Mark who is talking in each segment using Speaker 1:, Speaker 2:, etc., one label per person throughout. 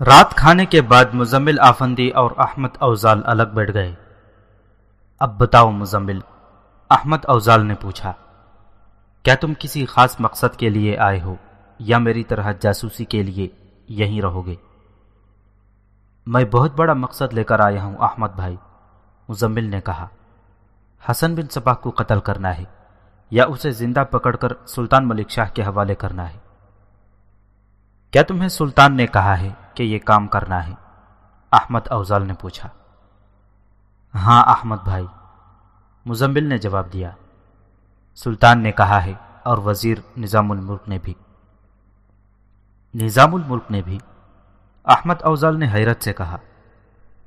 Speaker 1: رات کھانے کے بعد مزمل آفندی اور احمد اوزال الگ بیٹھ گئے۔ اب بتاؤ مزمل، احمد اوزال نے پوچھا، کیا تم کسی خاص مقصد کے لیے آئے ہو یا میری طرح جاسوسی کے لیے یہیں رہو گے؟ میں بہت بڑا مقصد لے کر آیا ہوں، احمد بھائی، مزمل نے کہا۔ حسن بن صباح کو قتل کرنا ہے یا اسے زندہ پکڑ کر سلطان ملک شاہ کے حوالے کرنا ہے؟ کیا تمہیں سلطان نے کہا ہے کہ یہ کام کرنا ہے؟ احمد اوزال نے پوچھا۔ ہاں احمد بھائی۔ مزمل نے جواب دیا۔ سلطان نے کہا ہے اور وزیر نظام الملک نے بھی۔ نظام الملک نے بھی۔ احمد اوزال نے حیرت سے کہا۔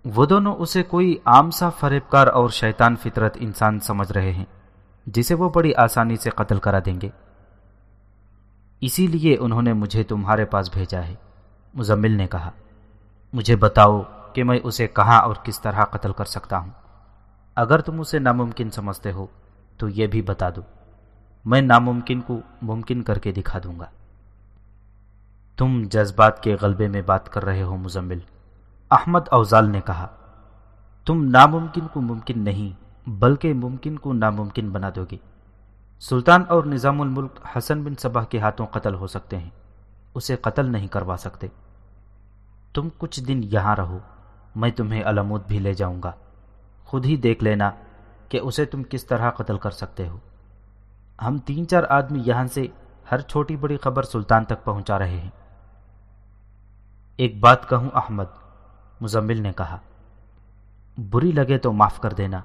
Speaker 1: وہ دونوں اسے کوئی عام سا فریبکار اور شیطان فطرت انسان سمجھ رہے ہیں، جسے وہ بڑی آسانی سے قتل کرا دیں گے۔ اسی لیے انہوں نے مجھے تمہارے پاس بھیجا ہے۔ مزمل نے کہا، مجھے بتاؤ کہ میں اسے کہاں اور کس طرح قتل کر سکتا ہوں۔ اگر تم اسے ناممکن سمجھتے ہو، تو یہ بھی بتا دو۔ میں ناممکن کو ممکن کر کے دکھا دوں گا۔ تم جذبات کے غلبے میں بات کر رہے ہو، مزمل۔ احمد اوزال نے کہا، تم ناممکن کو ممکن نہیں، بلکہ ممکن کو ناممکن بنا دو گے سلطان اور نظام الملک حسن بن صبح کے ہاتھوں قتل ہو سکتے ہیں۔ اسے قتل نہیں کروا سکتے۔ تم کچھ دن یہاں رہو، میں تمہیں علمود بھی لے جاؤں گا۔ خود ہی دیکھ لینا کہ اسے تم کس طرح قتل کر سکتے ہو۔ ہم تین چار آدمی یہاں سے ہر چھوٹی بڑی خبر سلطان تک پہنچا رہے ہیں۔ ایک بات کہوں احمد، مزمل نے کہا، بری لگے تو معاف کر دینا۔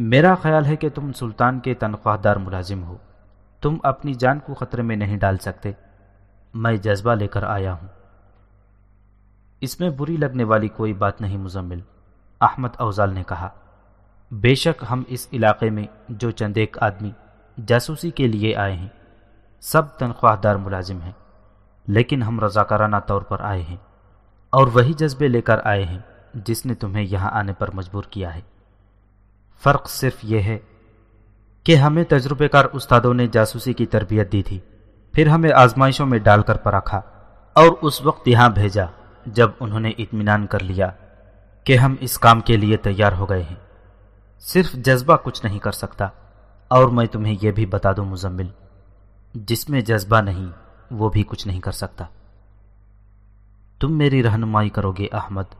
Speaker 1: میرا خیال ہے کہ تم سلطان کے تنخواہ دار ملازم ہو۔ تم اپنی جان کو خطرے میں نہیں ڈال سکتے۔ میں جذبہ لے کر آیا ہوں۔ اس میں بری لگنے والی کوئی بات نہیں مزمل۔ احمد اوزال نے کہا، بے شک ہم اس علاقے میں جو چند ایک آدمی جاسوسی کے لیے آئے ہیں، سب تنخواہ دار ملازم ہیں، لیکن ہم رضاکارانہ طور پر آئے ہیں اور وہی جذبے لے کر آئے ہیں جس نے تمہیں یہاں آنے پر مجبور کیا ہے۔ فرق صرف یہ ہے کہ ہمیں تجربے کار استادوں نے جاسوسی کی تربیت دی تھی، پھر ہمیں آزمائشوں میں ڈال کر پرکھا اور اس وقت یہاں بھیجا جب انہوں نے اطمینان کر لیا کہ ہم اس کام کے لیے تیار ہو گئے ہیں۔ صرف جذبہ کچھ نہیں کر سکتا، اور میں تمہیں یہ بھی بتا دوں مزمل، جس میں جذبہ نہیں، وہ بھی کچھ نہیں کر سکتا۔ تم میری رہنمائی کرو گے احمد،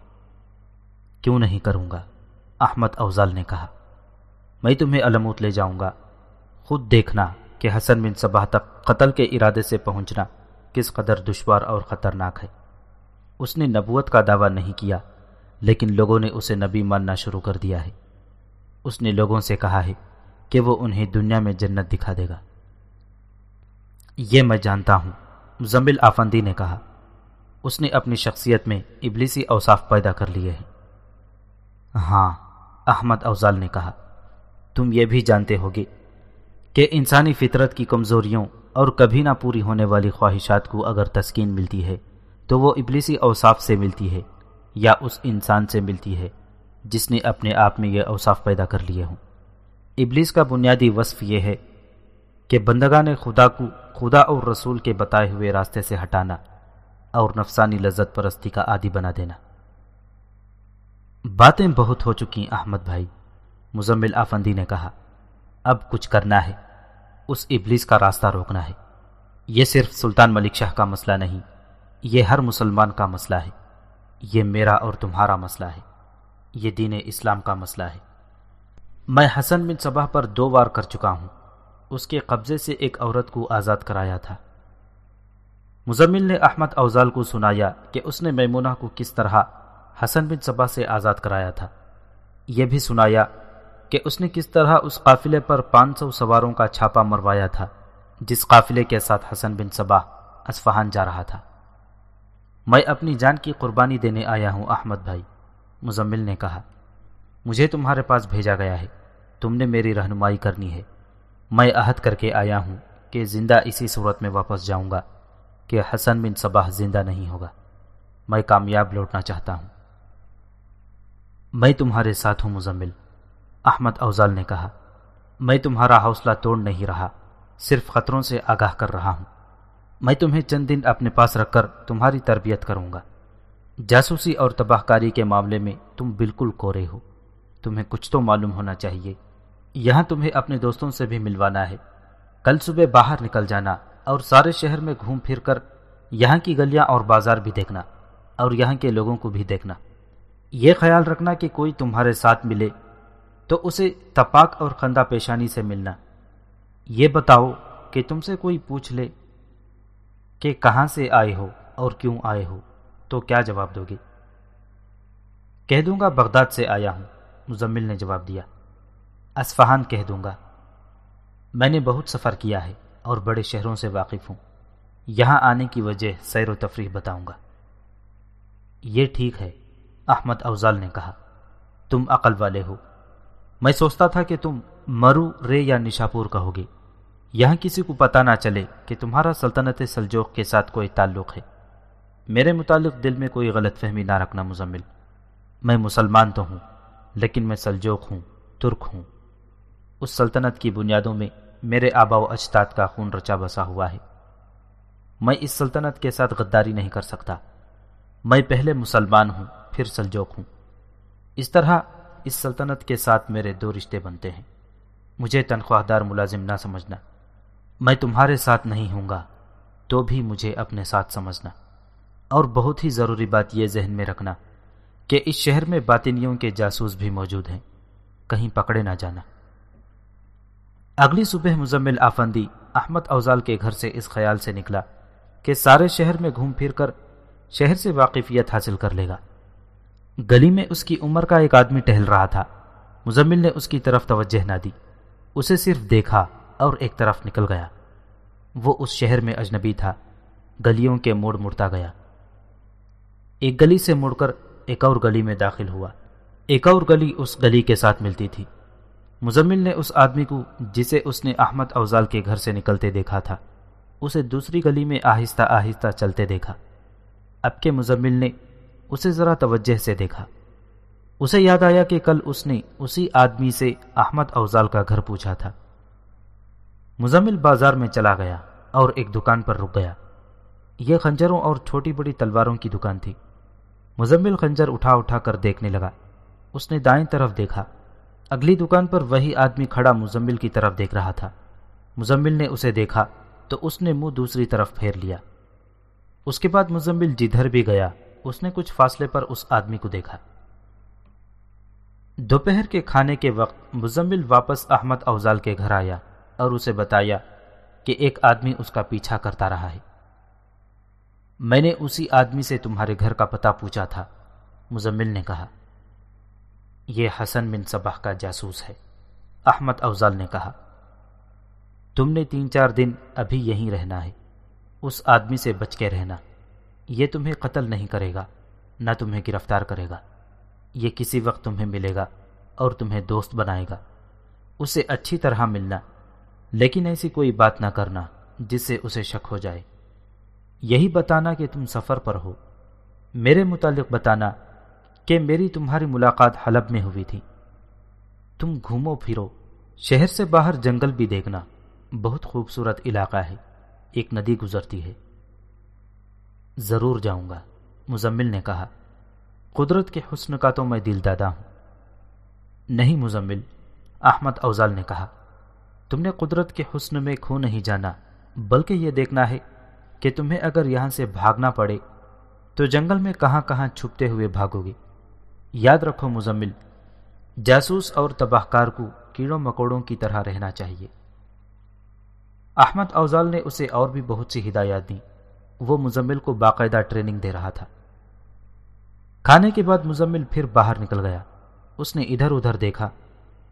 Speaker 1: کیوں نہیں کروں گا؟ احمد اوزال نے کہا۔ میں تمہیں علموت لے جاؤں گا۔ خود دیکھنا کہ حسن بن صبح تک قتل کے ارادے سے پہنچنا کس قدر دشوار اور خطرناک ہے۔ اس نے نبوت کا دعویٰ نہیں کیا، لیکن لوگوں نے اسے نبی ماننا شروع کر دیا ہے۔ اس نے لوگوں سے کہا ہے کہ وہ انہیں دنیا میں جنت دکھا دے گا۔ یہ میں جانتا ہوں، مزمل آفندی نے کہا۔ اس نے اپنی شخصیت میں ابلیسی اوصاف پیدا کر لیے ہیں۔ ہاں احمد اوزال نے کہا۔ تم یہ بھی جانتے ہوگے کہ انسانی فطرت کی کمزوریوں اور کبھی نہ پوری ہونے والی خواہشات کو اگر تسکین ملتی ہے تو وہ ابلیسی اوصاف سے ملتی ہے یا اس انسان سے ملتی ہے جس نے اپنے آپ میں یہ اوصاف پیدا کر لیے ہوں۔ ابلیس کا بنیادی وصف یہ ہے کہ بندگان خدا کو خدا اور رسول کے بتائے ہوئے راستے سے ہٹانا اور نفسانی لذت پرستی کا عادی بنا دینا۔ باتیں بہت ہو چکی احمد بھائی۔ مزمل آفندی نے کہا، اب کچھ کرنا ہے، اس ابلیس کا راستہ روکنا ہے۔ یہ صرف سلطان ملک شاہ کا مسئلہ نہیں، یہ ہر مسلمان کا مسئلہ ہے۔ یہ میرا اور تمہارا مسئلہ ہے۔ یہ دین اسلام کا مسئلہ ہے۔ میں حسن بن صبح پر دو بار کر چکا ہوں۔ اس کے قبضے سے ایک عورت کو آزاد کرایا تھا۔ مزمل نے احمد اوزال کو سنایا کہ اس نے میمونہ کو کس طرح حسن بن صبح سے آزاد کرایا تھا۔ یہ بھی سنایا کہ اس نے کس طرح اس قافلے پر پانچ سو سواروں کا چھاپا مروایا تھا، جس قافلے کے ساتھ حسن بن صبا اسفہان جا رہا تھا۔ میں اپنی جان کی قربانی دینے آیا ہوں، احمد بھائی، مزمل نے کہا۔ مجھے تمہارے پاس بھیجا گیا ہے، تم نے میری رہنمائی کرنی ہے۔ میں عہد کر کے آیا ہوں کہ زندہ اسی صورت میں واپس جاؤں گا کہ حسن بن صباح زندہ نہیں ہوگا۔ میں کامیاب لوٹنا چاہتا ہوں۔ میں تمہارے ساتھ ہوں، مزمل۔ احمد اوزال نے کہا، میں تمہارا حوصلہ توڑ نہیں رہا، صرف خطروں سے آگاہ کر رہا ہوں۔ میں تمہیں چند دن اپنے پاس رکھ کر تمہاری تربیت کروں گا۔ جاسوسی اور تباہ کاری کے معاملے میں تم بالکل کورے ہو۔ تمہیں کچھ تو معلوم ہونا چاہیے۔ یہاں تمہیں اپنے دوستوں سے بھی ملوانا ہے۔ کل صبح باہر نکل جانا اور سارے شہر میں گھوم پھر کر یہاں کی گلیاں اور بازار بھی دیکھنا اور یہاں کے لوگوں کو بھی دیکھنا۔ یہ خیال رکھنا کہ کوئی تمہارے ساتھ ملے تو اسے تپاک اور خندہ پیشانی سے ملنا۔ یہ بتاؤ کہ تم سے کوئی پوچھ لے کہ کہاں سے آئے ہو اور کیوں آئے ہو، تو کیا جواب دو گے؟ کہہ دوں گا بغداد سے آیا ہوں، مزمل نے جواب دیا۔ اسفہان کہہ دوں گا، میں نے بہت سفر کیا ہے اور بڑے شہروں سے واقف ہوں، یہاں آنے کی وجہ سیر و تفریح بتاؤں گا۔ یہ ٹھیک ہے، احمد اوزال نے کہا، تم عقل والے ہو۔ میں سوچتا تھا کہ تم مرو، رے یا نشاپور کہو گے یہاں کسی کو پتا نہ چلے کہ تمہارا سلطنت سلجوق کے ساتھ کوئی تعلق ہے۔ میرے متعلق دل میں کوئی غلط فہمی نہ رکھنا مزمل۔ میں مسلمان تو ہوں، لیکن میں سلجوق ہوں، ترک ہوں۔ اس سلطنت کی بنیادوں میں میرے آبا و اجتاد کا خون رچا بسا ہوا ہے۔ میں اس سلطنت کے ساتھ غداری نہیں کر سکتا۔ میں پہلے مسلمان ہوں، پھر سلجوک ہوں۔ اس طرح اس سلطنت کے ساتھ میرے دو رشتے بنتے ہیں۔ مجھے تنخواہ دار ملازم نہ سمجھنا۔ میں تمہارے ساتھ نہیں ہوں گا، تو بھی مجھے اپنے ساتھ سمجھنا۔ اور بہت ہی ضروری بات یہ ذہن میں رکھنا کہ اس شہر میں باطنیوں کے جاسوس بھی موجود ہیں۔ کہیں پکڑے نہ جانا۔ اگلی صبح مزمل آفندی احمد اوزال کے گھر سے اس خیال سے نکلا کہ سارے شہر میں گھوم پھر کر شہر سے واقفیت حاصل کر لے گا۔ گلی میں اس کی عمر کا ایک آدمی ٹہل رہا تھا۔ مزمل نے اس کی طرف توجہ نہ دی۔ اسے صرف دیکھا اور ایک طرف نکل گیا۔ وہ اس شہر میں اجنبی تھا۔ گلیوں کے موڑ مڑتا گیا۔ ایک گلی سے مڑ کر ایک اور گلی میں داخل ہوا۔ ایک اور گلی اس گلی کے ساتھ ملتی تھی۔ مزمل نے اس آدمی کو جسے اس نے احمد اوزال کے گھر سے نکلتے دیکھا تھا، اسے دوسری گلی میں آہستہ آہستہ چلتے دیکھا۔ اب کے مزمل نے اسے ذرا توجہ سے دیکھا۔ اسے یاد آیا کہ کل اس نے اسی آدمی سے احمد اوزال کا گھر پوچھا تھا۔ مزمل بازار میں چلا گیا اور ایک دکان پر رک گیا۔ یہ خنجروں اور چھوٹی بڑی تلواروں کی دکان تھی۔ مزمل خنجر اٹھا اٹھا کر دیکھنے لگا۔ اس نے دائیں طرف دیکھا۔ اگلی دکان پر وہی آدمی کھڑا مزمل کی طرف دیکھ رہا تھا۔ مزمل نے اسے دیکھا تو اس نے منہ دوسری طرف پھیر لیا۔ اس کے بعد مزمل جدھر بھی گیا اس نے کچھ فاصلے پر اس آدمی کو دیکھا۔ دوپہر کے کھانے کے وقت مزمل واپس احمد اوزال کے گھر آیا اور اسے بتایا کہ ایک آدمی اس کا پیچھا کرتا رہا ہے۔ میں نے اسی آدمی سے تمہارے گھر کا پتہ پوچھا تھا، مزمل نے کہا۔ یہ حسن بن صبح کا جاسوس ہے، احمد اوزال نے کہا۔ تم نے تین چار دن ابھی یہیں رہنا ہے، اس آدمی سے بچ کے رہنا۔ یہ تمہیں قتل نہیں کرے گا، نہ تمہیں گرفتار کرے گا۔ یہ کسی وقت تمہیں ملے گا اور تمہیں دوست بنائے گا۔ اسے اچھی طرح ملنا، لیکن ایسی کوئی بات نہ کرنا جس سے اسے شک ہو جائے۔ یہی بتانا کہ تم سفر پر ہو۔ میرے متعلق بتانا کہ میری تمہاری ملاقات حلب میں ہوئی تھی۔ تم گھومو پھرو، شہر سے باہر جنگل بھی دیکھنا۔ بہت خوبصورت علاقہ ہے، ایک ندی گزرتی ہے۔ ضرور جاؤں گا، مزمل نے کہا۔ قدرت کے حسن کا تو میں دل دادا ہوں۔ نہیں مزمل، احمد اوزال نے کہا۔ تم نے قدرت کے حسن میں کھو نہیں جانا، بلکہ یہ دیکھنا ہے کہ تمہیں اگر یہاں سے بھاگنا پڑے، تو جنگل میں کہاں کہاں چھپتے ہوئے بھاگو گے۔ یاد رکھو مزمل، جاسوس اور تباہ کار کو کیڑوں مکوڑوں کی طرح رہنا چاہیے۔ احمد اوزال نے اسے اور بھی بہت سی ہدایات دیں۔ وہ مزمل کو باقاعدہ ٹریننگ دے رہا تھا۔ کھانے کے بعد مزمل پھر باہر نکل گیا۔ اس نے ادھر ادھر دیکھا۔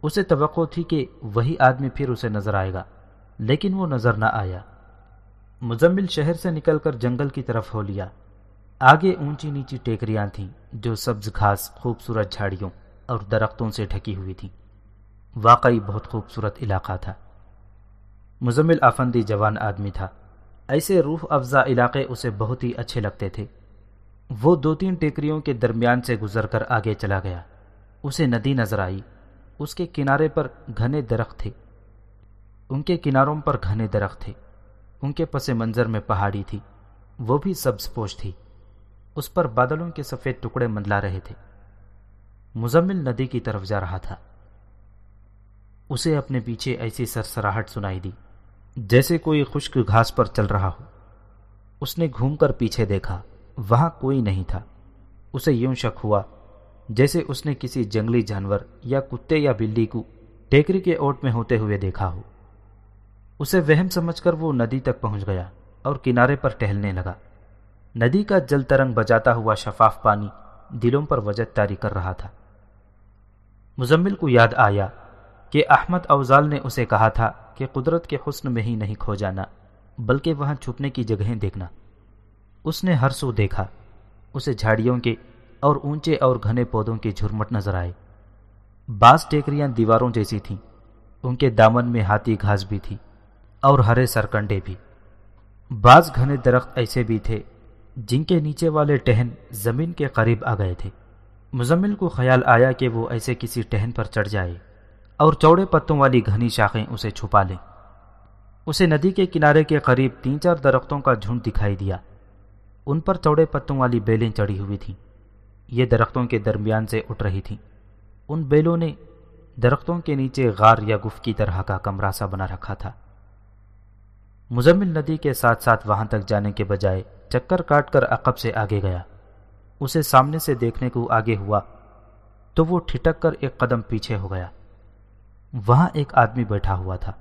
Speaker 1: اسے توقع تھی کہ وہی آدمی پھر اسے نظر آئے گا، لیکن وہ نظر نہ آیا۔ مزمل شہر سے نکل کر جنگل کی طرف ہو لیا۔ آگے اونچی نیچی ٹیکریاں تھیں جو سبز گھاس، خوبصورت جھاڑیوں اور درختوں سے ڈھکی ہوئی تھیں۔ واقعی بہت خوبصورت علاقہ تھا۔ مزمل آفندی جوان آدمی تھا۔ ایسے روح افزا علاقے اسے بہت ہی اچھے لگتے تھے۔ وہ دو تین ٹیکریوں کے درمیان سے گزر کر آگے چلا گیا۔ اسے ندی نظر آئی۔ اس کے کنارے پر گھنے درخت تھے۔ ان کے کناروں پر گھنے درخت تھے۔ ان کے پس منظر میں پہاڑی تھی۔ وہ بھی سبز پوش تھی۔ اس پر بادلوں کے سفید ٹکڑے مندلا رہے تھے۔ مزمل ندی کی طرف جا رہا تھا۔ اسے اپنے پیچھے ایسی سرسراہٹ سنائی دی۔ جیسے کوئی خشک گھاس پر چل رہا ہو۔ اس نے گھوم کر پیچھے دیکھا، وہاں کوئی نہیں تھا۔ اسے یوں شک ہوا جیسے اس نے کسی جنگلی جانور یا کتے یا بلی کو ٹیکری کے اوٹ میں ہوتے ہوئے دیکھا ہو۔ اسے وہم سمجھ کر وہ ندی تک پہنچ گیا اور کنارے پر ٹہلنے لگا۔ ندی کا جل ترنگ بجاتا ہوا شفاف پانی دلوں پر وجد تاری کر رہا تھا۔ مزمل کو یاد آیا کہ احمد اوزال نے اسے کہا تھا کہ قدرت کے حسن میں ہی نہیں کھو جانا بلکہ وہاں چھپنے کی جگہیں دیکھنا۔ اس نے ہر سو دیکھا، اسے جھاڑیوں کے اور اونچے اور گھنے پودوں کی جھرمٹ نظر آئے۔ بعض ٹیکریاں دیواروں جیسی تھیں، ان کے دامن میں ہاتھی گھاس بھی تھی اور ہرے سرکنڈے بھی۔ بعض گھنے درخت ایسے بھی تھے جن کے نیچے والے ٹہن زمین کے قریب آ گئے تھے۔ مزمل کو خیال آیا کہ وہ ایسے کسی ٹہن پر چڑھ جائے۔ اور چوڑے پتوں والی گھنی شاخیں اسے چھپا لیں۔ اسے ندی کے کنارے کے قریب تین چار درختوں کا جھنڈ دکھائی دیا۔ ان پر چوڑے پتوں والی بیلیں چڑھی ہوئی تھیں۔ یہ درختوں کے درمیان سے اٹھ رہی تھیں۔ ان بیلوں نے درختوں کے نیچے غار یا گف کی طرح کا کمرہ سا بنا رکھا تھا۔ مزمل ندی کے ساتھ ساتھ وہاں تک جانے کے بجائے چکر کاٹ کر عقب سے آگے گیا۔ اسے سامنے سے دیکھنے کو آگے ہوا تو وہ ٹھٹک کر ایک قدم پیچھے ہو گیا۔ وہاں ایک آدمی بیٹھا ہوا تھا۔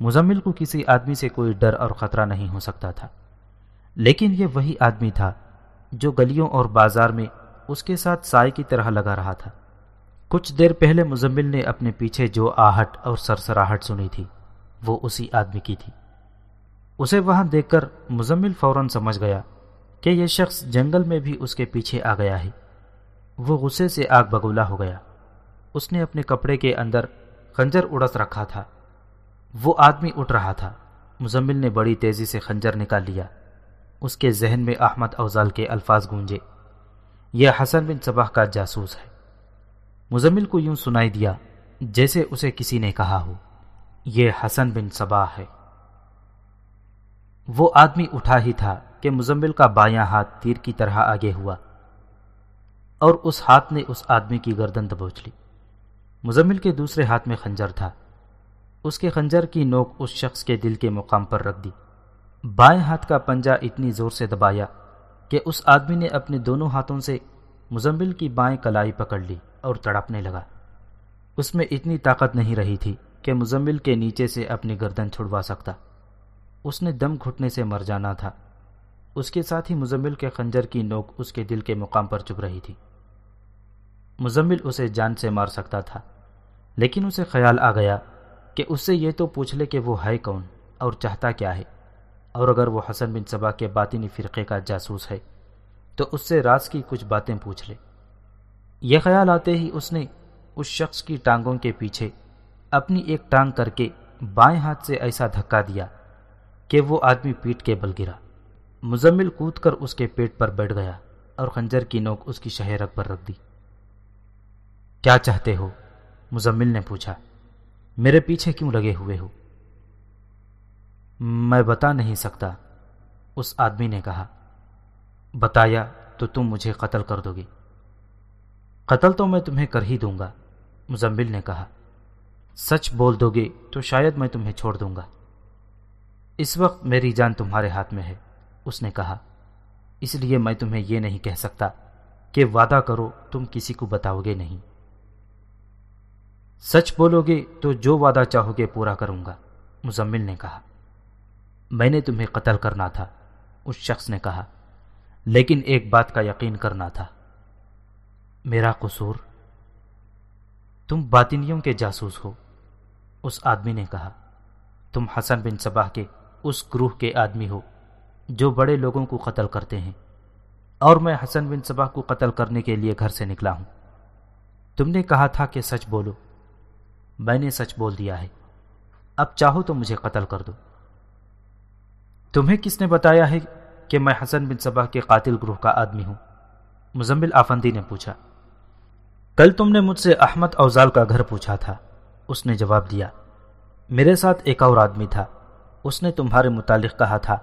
Speaker 1: مزمل کو کسی آدمی سے کوئی ڈر اور خطرہ نہیں ہو سکتا تھا۔ لیکن یہ وہی آدمی تھا جو گلیوں اور بازار میں اس کے ساتھ سائے کی طرح لگا رہا تھا۔ کچھ دیر پہلے مزمل نے اپنے پیچھے جو آہٹ اور سرسراہٹ سنی تھی، وہ اسی آدمی کی تھی۔ اسے وہاں دیکھ کر مزمل فوراً سمجھ گیا کہ یہ شخص جنگل میں بھی اس کے پیچھے آ گیا ہے۔ وہ غصے سے آگ بگولا ہو گیا۔ اس نے اپنے کپڑے کے اندر خنجر اڑس رکھا تھا۔ وہ آدمی اٹھ رہا تھا۔ مزمل نے بڑی تیزی سے خنجر نکال لیا۔ اس کے ذہن میں احمد اوزال کے الفاظ گونجے۔ یہ حسن بن صباح کا جاسوس ہے۔ مزمل کو یوں سنائی دیا، جیسے اسے کسی نے کہا ہو۔ یہ حسن بن صباح ہے۔ وہ آدمی اٹھا ہی تھا کہ مزمل کا بایاں ہاتھ تیر کی طرح آگے ہوا اور اس ہاتھ نے اس آدمی کی گردن دبوچ لی۔ مزمل کے دوسرے ہاتھ میں خنجر تھا۔ اس کے خنجر کی نوک اس شخص کے دل کے مقام پر رکھ دی۔ بائیں ہاتھ کا پنجہ اتنی زور سے دبایا کہ اس آدمی نے اپنے دونوں ہاتھوں سے مزمل کی بائیں کلائی پکڑ لی اور تڑپنے لگا۔ اس میں اتنی طاقت نہیں رہی تھی کہ مزمل کے نیچے سے اپنی گردن چھڑوا سکتا۔ اس نے دم گھٹنے سے مر جانا تھا۔ اس کے ساتھ ہی مزمل کے خنجر کی نوک اس کے دل کے مقام پر چپ رہی تھی۔ مزمل اسے جان سے مار سکتا تھا۔ لیکن اسے خیال آ گیا کہ اس سے یہ تو پوچھ لے کہ وہ ہے کون اور چاہتا کیا ہے۔ اور اگر وہ حسن بن صبا کے باطنی فرقے کا جاسوس ہے، تو اس سے راز کی کچھ باتیں پوچھ لے۔ یہ خیال آتے ہی اس نے اس شخص کی ٹانگوں کے پیچھے اپنی ایک ٹانگ کر کے بائیں ہاتھ سے ایسا دھکا دیا کہ وہ آدمی پیٹ کے بل گرا۔ مزمل کود کر اس کے پیٹ پر بیٹھ گیا اور خنجر کی نوک اس کی شہرک پر رکھ دی۔ کیا چاہتے ہو؟ مزمل نے پوچھا، میرے پیچھے کیوں لگے ہوئے ہو؟ میں بتا نہیں سکتا، اس آدمی نے کہا، بتایا تو تم مجھے قتل کر دو گے۔ قتل تو میں تمہیں کر ہی دوں گا، مزمل نے کہا۔ سچ بول دو گے تو شاید میں تمہیں چھوڑ دوں گا۔ اس وقت میری جان تمہارے ہاتھ میں ہے، اس نے کہا۔ اس لیے میں تمہیں یہ نہیں کہہ سکتا کہ وعدہ کرو تم کسی کو بتاؤ گے نہیں۔ سچ بولو گے تو جو وعدہ چاہو گے پورا کروں گا۔ مزمل نے کہا، میں نے تمہیں قتل کرنا تھا، اس شخص نے کہا، لیکن ایک بات کا یقین کرنا تھا۔ میرا قصور، تم باطنیوں کے جاسوس ہو۔ اس آدمی نے کہا، تم حسن بن صباح کے اس گروہ کے آدمی ہو، جو بڑے لوگوں کو قتل کرتے ہیں۔ اور میں حسن بن صباح کو قتل کرنے کے لیے گھر سے نکلا ہوں۔ تم نے کہا تھا کہ سچ بولو۔ میں نے سچ بول دیا ہے۔ اب چاہو تو مجھے قتل کر دو۔ تمہیں کس نے بتایا ہے کہ میں حسن بن صبح کے قاتل گروہ کا آدمی ہوں؟ مزمل آفندی نے پوچھا۔ کل تم نے مجھ سے احمد اوزال کا گھر پوچھا تھا۔ اس نے جواب دیا۔ میرے ساتھ ایک اور آدمی تھا۔ اس نے تمہارے متعلق کہا تھا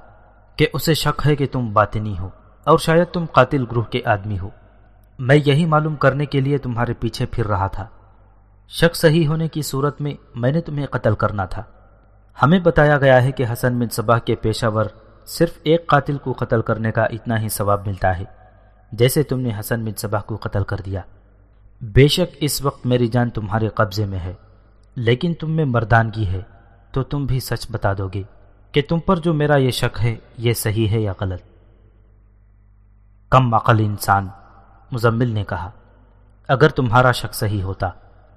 Speaker 1: کہ اسے شک ہے کہ تم باطنی ہو اور شاید تم قاتل گروہ کے آدمی ہو۔ میں یہی معلوم کرنے کے لیے تمہارے پیچھے پھر رہا تھا۔ شک صحیح ہونے کی صورت میں میں نے تمہیں قتل کرنا تھا۔ ہمیں بتایا گیا ہے کہ حسن بن صباح کے پیشہ ور صرف ایک قاتل کو قتل کرنے کا اتنا ہی ثواب ملتا ہے، جیسے تم نے حسن بن صباح کو قتل کر دیا۔ بے شک اس وقت میری جان تمہارے قبضے میں ہے، لیکن تم میں مردانگی ہے، تو تم بھی سچ بتا دو گے کہ تم پر جو میرا یہ شک ہے، یہ صحیح ہے یا غلط۔ کم عقل انسان، مزمل نے کہا، اگر تمہارا شک صحیح ہوتا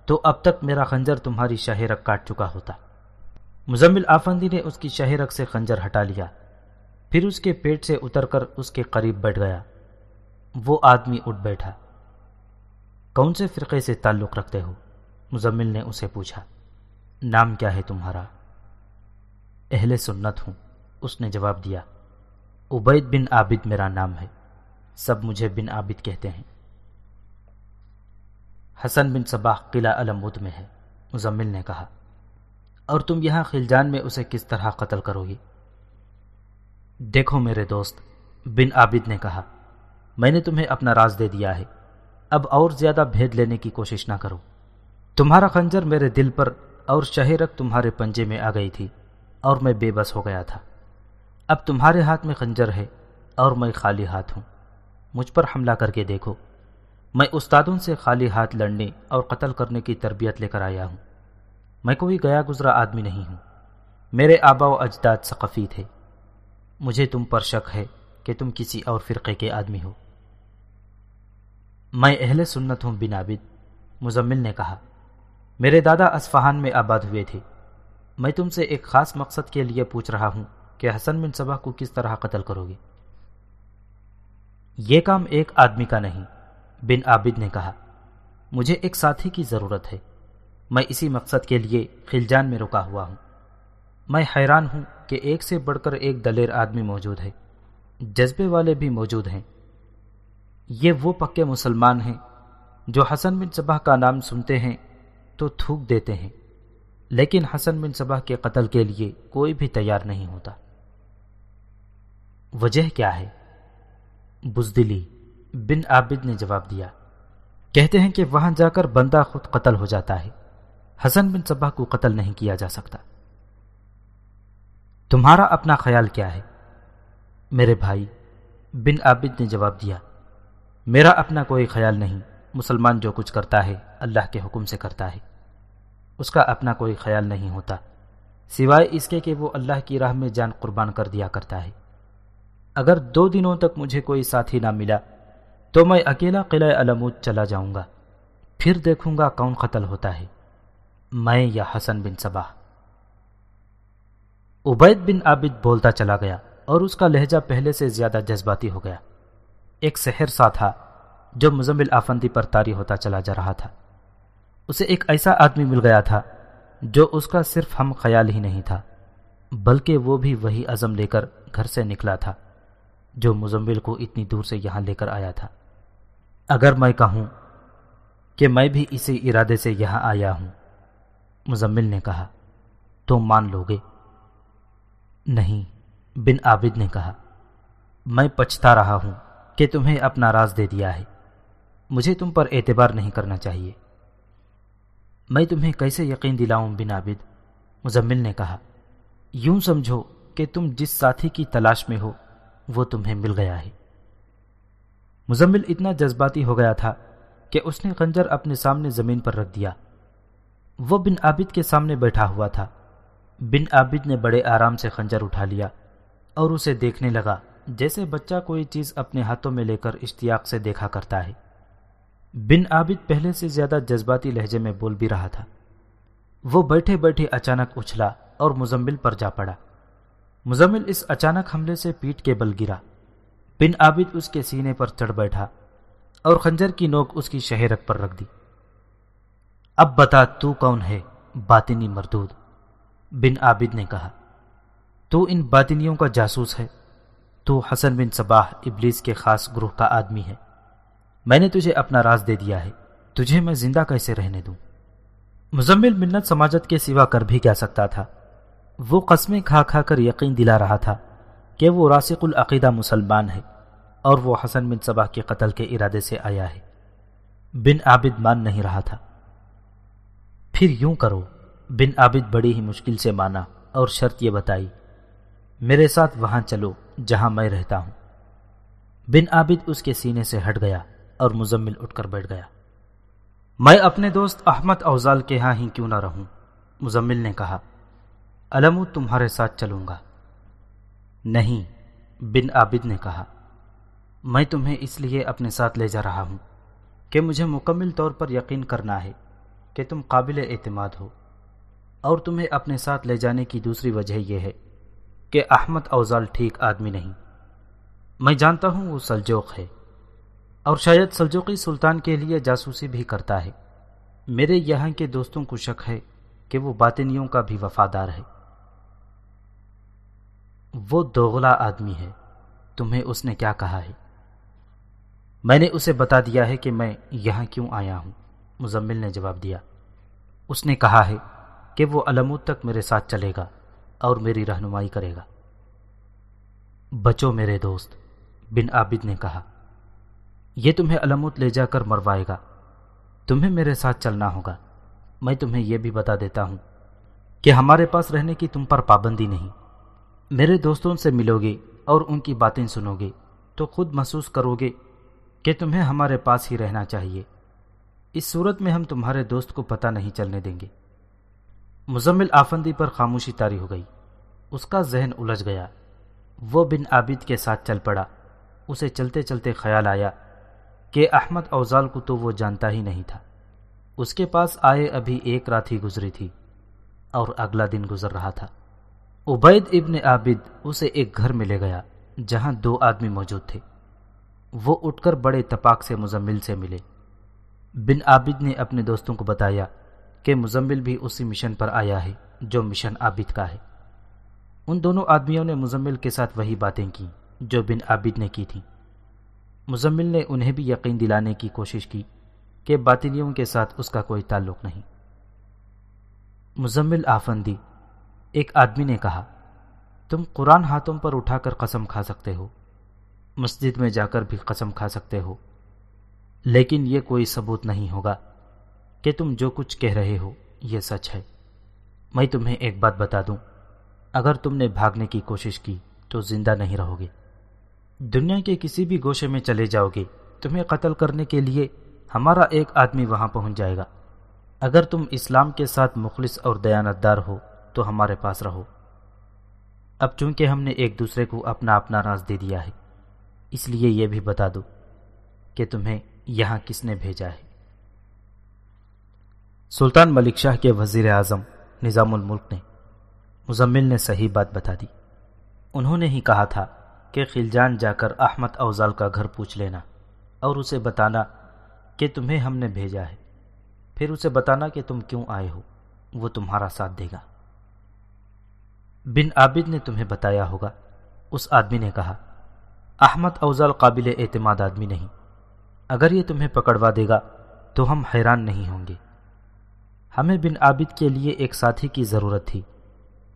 Speaker 1: تو اب تک میرا خنجر تمہاری شہرک کاٹ چکا ہوتا۔ مزمل آفندی نے اس کی شہرک سے خنجر ہٹا لیا۔ پھر اس کے پیٹ سے اتر کر اس کے قریب بیٹھ گیا۔ وہ آدمی اٹھ بیٹھا۔ کون سے فرقے سے تعلق رکھتے ہو؟ مزمل نے اسے پوچھا۔ نام کیا ہے تمہارا؟ اہل سنت ہوں، اس نے جواب دیا۔ عبید بن عابد میرا نام ہے۔ سب مجھے بن عابد کہتے ہیں۔ حسن بن صباح قلعہ علمود میں ہے، مزمل نے کہا۔ اور تم یہاں خلجان میں اسے کس طرح قتل کرو گی؟ دیکھو میرے دوست، بن عابد نے کہا، میں نے تمہیں اپنا راز دے دیا ہے، اب اور زیادہ بھید لینے کی کوشش نہ کرو۔ تمہارا خنجر میرے دل پر اور شہرک تمہارے پنجے میں آ گئی تھی، اور میں بے بس ہو گیا تھا۔ اب تمہارے ہاتھ میں خنجر ہے اور میں خالی ہاتھ ہوں، مجھ پر حملہ کر کے دیکھو۔ میں استادوں سے خالی ہاتھ لڑنے اور قتل کرنے کی تربیت لے کر آیا ہوں۔ میں کوئی گیا گزرا آدمی نہیں ہوں۔ میرے آبا و اجداد ثقفی تھے۔ مجھے تم پر شک ہے کہ تم کسی اور فرقے کے آدمی ہو۔ میں اہل سنت ہوں بن عابد، مزمل نے کہا۔ میرے دادا اسفہان میں آباد ہوئے تھے۔ میں تم سے ایک خاص مقصد کے لیے پوچھ رہا ہوں کہ حسن بن صبح کو کس طرح قتل کرو گے۔ یہ کام ایک آدمی کا نہیں بن عابد نے کہا، مجھے ایک ساتھی کی ضرورت ہے۔ میں اسی مقصد کے لیے خلجان میں رکا ہوا ہوں۔ میں حیران ہوں کہ ایک سے بڑھ کر ایک دلیر آدمی موجود ہے۔ جذبے والے بھی موجود ہیں۔ یہ وہ پکے مسلمان ہیں جو حسن بن صبح کا نام سنتے ہیں تو تھوک دیتے ہیں۔ لیکن حسن بن صبح کے قتل کے لیے کوئی بھی تیار نہیں ہوتا۔ وجہ کیا ہے؟ بزدلی۔ بن عابد نے جواب دیا، کہتے ہیں کہ وہاں جا کر بندہ خود قتل ہو جاتا ہے۔ حسن بن صبح کو قتل نہیں کیا جا سکتا۔ تمہارا اپنا خیال کیا ہے؟ میرے بھائی، بن عابد نے جواب دیا، میرا اپنا کوئی خیال نہیں۔ مسلمان جو کچھ کرتا ہے، اللہ کے حکم سے کرتا ہے۔ اس کا اپنا کوئی خیال نہیں ہوتا۔ سوائے اس کے کہ وہ اللہ کی راہ میں جان قربان کر دیا کرتا ہے۔ اگر دو دنوں تک مجھے کوئی ساتھی نہ ملا تو میں اکیلا قلعہ علمود چلا جاؤں گا پھر دیکھوں گا کون قتل ہوتا ہے میں یا حسن بن صباح عبید بن عابد بولتا چلا گیا اور اس کا لہجہ پہلے سے زیادہ جذباتی ہو گیا ایک سحر سا تھا جو مزمل آفندی پر تاری ہوتا چلا جا رہا تھا اسے ایک ایسا آدمی مل گیا تھا جو اس کا صرف ہم خیال ہی نہیں تھا بلکہ وہ بھی وہی عزم لے کر گھر سے نکلا تھا جو مزمل کو اتنی دور سے یہاں لے کر آیا تھا اگر میں کہوں کہ میں بھی اسی ارادے سے یہاں آیا ہوں، مزمل نے کہا، تو مان لو گے نہیں، بن عابد نے کہا، میں پچھتا رہا ہوں کہ تمہیں اپنا راز دے دیا ہے۔ مجھے تم پر اعتبار نہیں کرنا چاہیے۔ میں تمہیں کیسے یقین دلاؤں بن عابد؟ مزمل نے کہا، یوں سمجھو کہ تم جس ساتھی کی تلاش میں ہو، وہ تمہیں مل گیا ہے۔ مزمل اتنا جذباتی ہو گیا تھا کہ اس نے خنجر اپنے سامنے زمین پر رکھ دیا۔ وہ بن عابد کے سامنے بیٹھا ہوا تھا۔ بن عابد نے بڑے آرام سے خنجر اٹھا لیا اور اسے دیکھنے لگا، جیسے بچہ کوئی چیز اپنے ہاتھوں میں لے کر اشتیاق سے دیکھا کرتا ہے۔ بن عابد پہلے سے زیادہ جذباتی لہجے میں بول بھی رہا تھا۔ وہ بیٹھے بیٹھے اچانک اچھلا اور مزمل پر جا پڑا۔ مزمل اس اچانک حملے سے پیٹ کے بل گرا۔ بن عابد اس کے سینے پر چڑھ بیٹھا اور خنجر کی نوک اس کی شہرک پر رکھ دی۔ اب بتا تو کون ہے باطنی مردود؟ بن عابد نے کہا، تو ان باطنیوں کا جاسوس ہے۔ تو حسن بن صباح ابلیس کے خاص گروہ کا آدمی ہے۔ میں نے تجھے اپنا راز دے دیا ہے۔ تجھے میں زندہ کیسے رہنے دوں؟ مزمل منت سماجت کے سوا کر بھی کیا سکتا تھا۔ وہ قسمیں کھا کھا کر یقین دلا رہا تھا کہ وہ راسق العقیدہ مسلمان ہے۔ اور وہ حسن بن صبح کے قتل کے ارادے سے آیا ہے۔ بن عابد مان نہیں رہا تھا۔ پھر یوں کرو۔ بن عابد بڑی ہی مشکل سے مانا اور شرط یہ بتائی، میرے ساتھ وہاں چلو جہاں میں رہتا ہوں۔ بن عابد اس کے سینے سے ہٹ گیا اور مزمل اٹھ کر بیٹھ گیا۔ میں اپنے دوست احمد اوزال کے ہاں ہی کیوں نہ رہوں؟ مزمل نے کہا، علم، تمہارے ساتھ چلوں گا۔ نہیں، بن عابد نے کہا میں تمہیں اس لیے اپنے ساتھ لے جا رہا ہوں کہ مجھے مکمل طور پر یقین کرنا ہے کہ تم قابل اعتماد ہو۔ اور تمہیں اپنے ساتھ لے جانے کی دوسری وجہ یہ ہے کہ احمد اوزال ٹھیک آدمی نہیں۔ میں جانتا ہوں وہ سلجوق ہے اور شاید سلجوقی سلطان کے لیے جاسوسی بھی کرتا ہے۔ میرے یہاں کے دوستوں کو شک ہے کہ وہ باطنیوں کا بھی وفادار ہے۔ وہ دوغلا آدمی ہے۔ تمہیں اس نے کیا کہا ہے؟ میں نے اسے بتا دیا ہے کہ میں یہاں کیوں آیا ہوں؟ مزمل نے جواب دیا۔ اس نے کہا ہے کہ وہ علمود تک میرے ساتھ چلے گا اور میری رہنمائی کرے گا۔ بچو میرے دوست، بن عابد نے کہا، یہ تمہیں علمود لے جا کر مروائے گا۔ تمہیں میرے ساتھ چلنا ہوگا۔ میں تمہیں یہ بھی بتا دیتا ہوں کہ ہمارے پاس رہنے کی تم پر پابندی نہیں۔ میرے دوستوں سے ملو گے اور ان کی باتیں سنو گے تو خود محسوس کرو گے کہ تمہیں ہمارے پاس ہی رہنا چاہیے۔ اس صورت میں ہم تمہارے دوست کو پتہ نہیں چلنے دیں گے۔ مزمل آفندی پر خاموشی تاری ہو گئی۔ اس کا ذہن الجھ گیا۔ وہ بن عابد کے ساتھ چل پڑا۔ اسے چلتے چلتے خیال آیا کہ احمد اوزال کو تو وہ جانتا ہی نہیں تھا۔ اس کے پاس آئے ابھی ایک رات ہی گزری تھی اور اگلا دن گزر رہا تھا۔ عبید ابن عابد اسے ایک گھر میں لے گیا جہاں دو آدمی موجود تھے۔ وہ اٹھ کر بڑے تپاک سے مزمل سے ملے۔ بن عابد نے اپنے دوستوں کو بتایا کہ مزمل بھی اسی مشن پر آیا ہے جو مشن عابد کا ہے۔ ان دونوں آدمیوں نے مزمل کے ساتھ وہی باتیں کی جو بن عابد نے کی تھیں۔ مزمل نے انہیں بھی یقین دلانے کی کوشش کی کہ باطلیوں کے ساتھ اس کا کوئی تعلق نہیں۔ مزمل آفندی، ایک آدمی نے کہا، تم قرآن ہاتھوں پر اٹھا کر قسم کھا سکتے ہو۔ مسجد میں جا کر بھی قسم کھا سکتے ہو۔ لیکن یہ کوئی ثبوت نہیں ہوگا کہ تم جو کچھ کہہ رہے ہو، یہ سچ ہے۔ میں تمہیں ایک بات بتا دوں۔ اگر تم نے بھاگنے کی کوشش کی، تو زندہ نہیں رہو گے۔ دنیا کے کسی بھی گوشے میں چلے جاؤ گے، تمہیں قتل کرنے کے لیے ہمارا ایک آدمی وہاں پہنچ جائے گا۔ اگر تم اسلام کے ساتھ مخلص اور دیانتدار ہو، تو ہمارے پاس رہو۔ اب چونکہ ہم نے ایک دوسرے کو اپنا اپنا راز دے دیا ہے اس لیے یہ بھی بتا دو کہ تمہیں یہاں کس نے بھیجا ہے۔ سلطان ملک شاہ کے وزیر اعظم نظام الملک نے مزمل نے صحیح بات بتا دی۔ انہوں نے ہی کہا تھا کہ خلجان جا کر احمد اوزال کا گھر پوچھ لینا اور اسے بتانا کہ تمہیں ہم نے بھیجا ہے۔ پھر اسے بتانا کہ تم کیوں آئے ہو، وہ تمہارا ساتھ دے گا۔ بن عابد نے تمہیں بتایا ہوگا، اس آدمی نے کہا احمد اوزال قابل اعتماد آدمی نہیں۔ اگر یہ تمہیں پکڑوا دے گا تو ہم حیران نہیں ہوں گے۔ ہمیں بن عابد کے لیے ایک ساتھی کی ضرورت تھی۔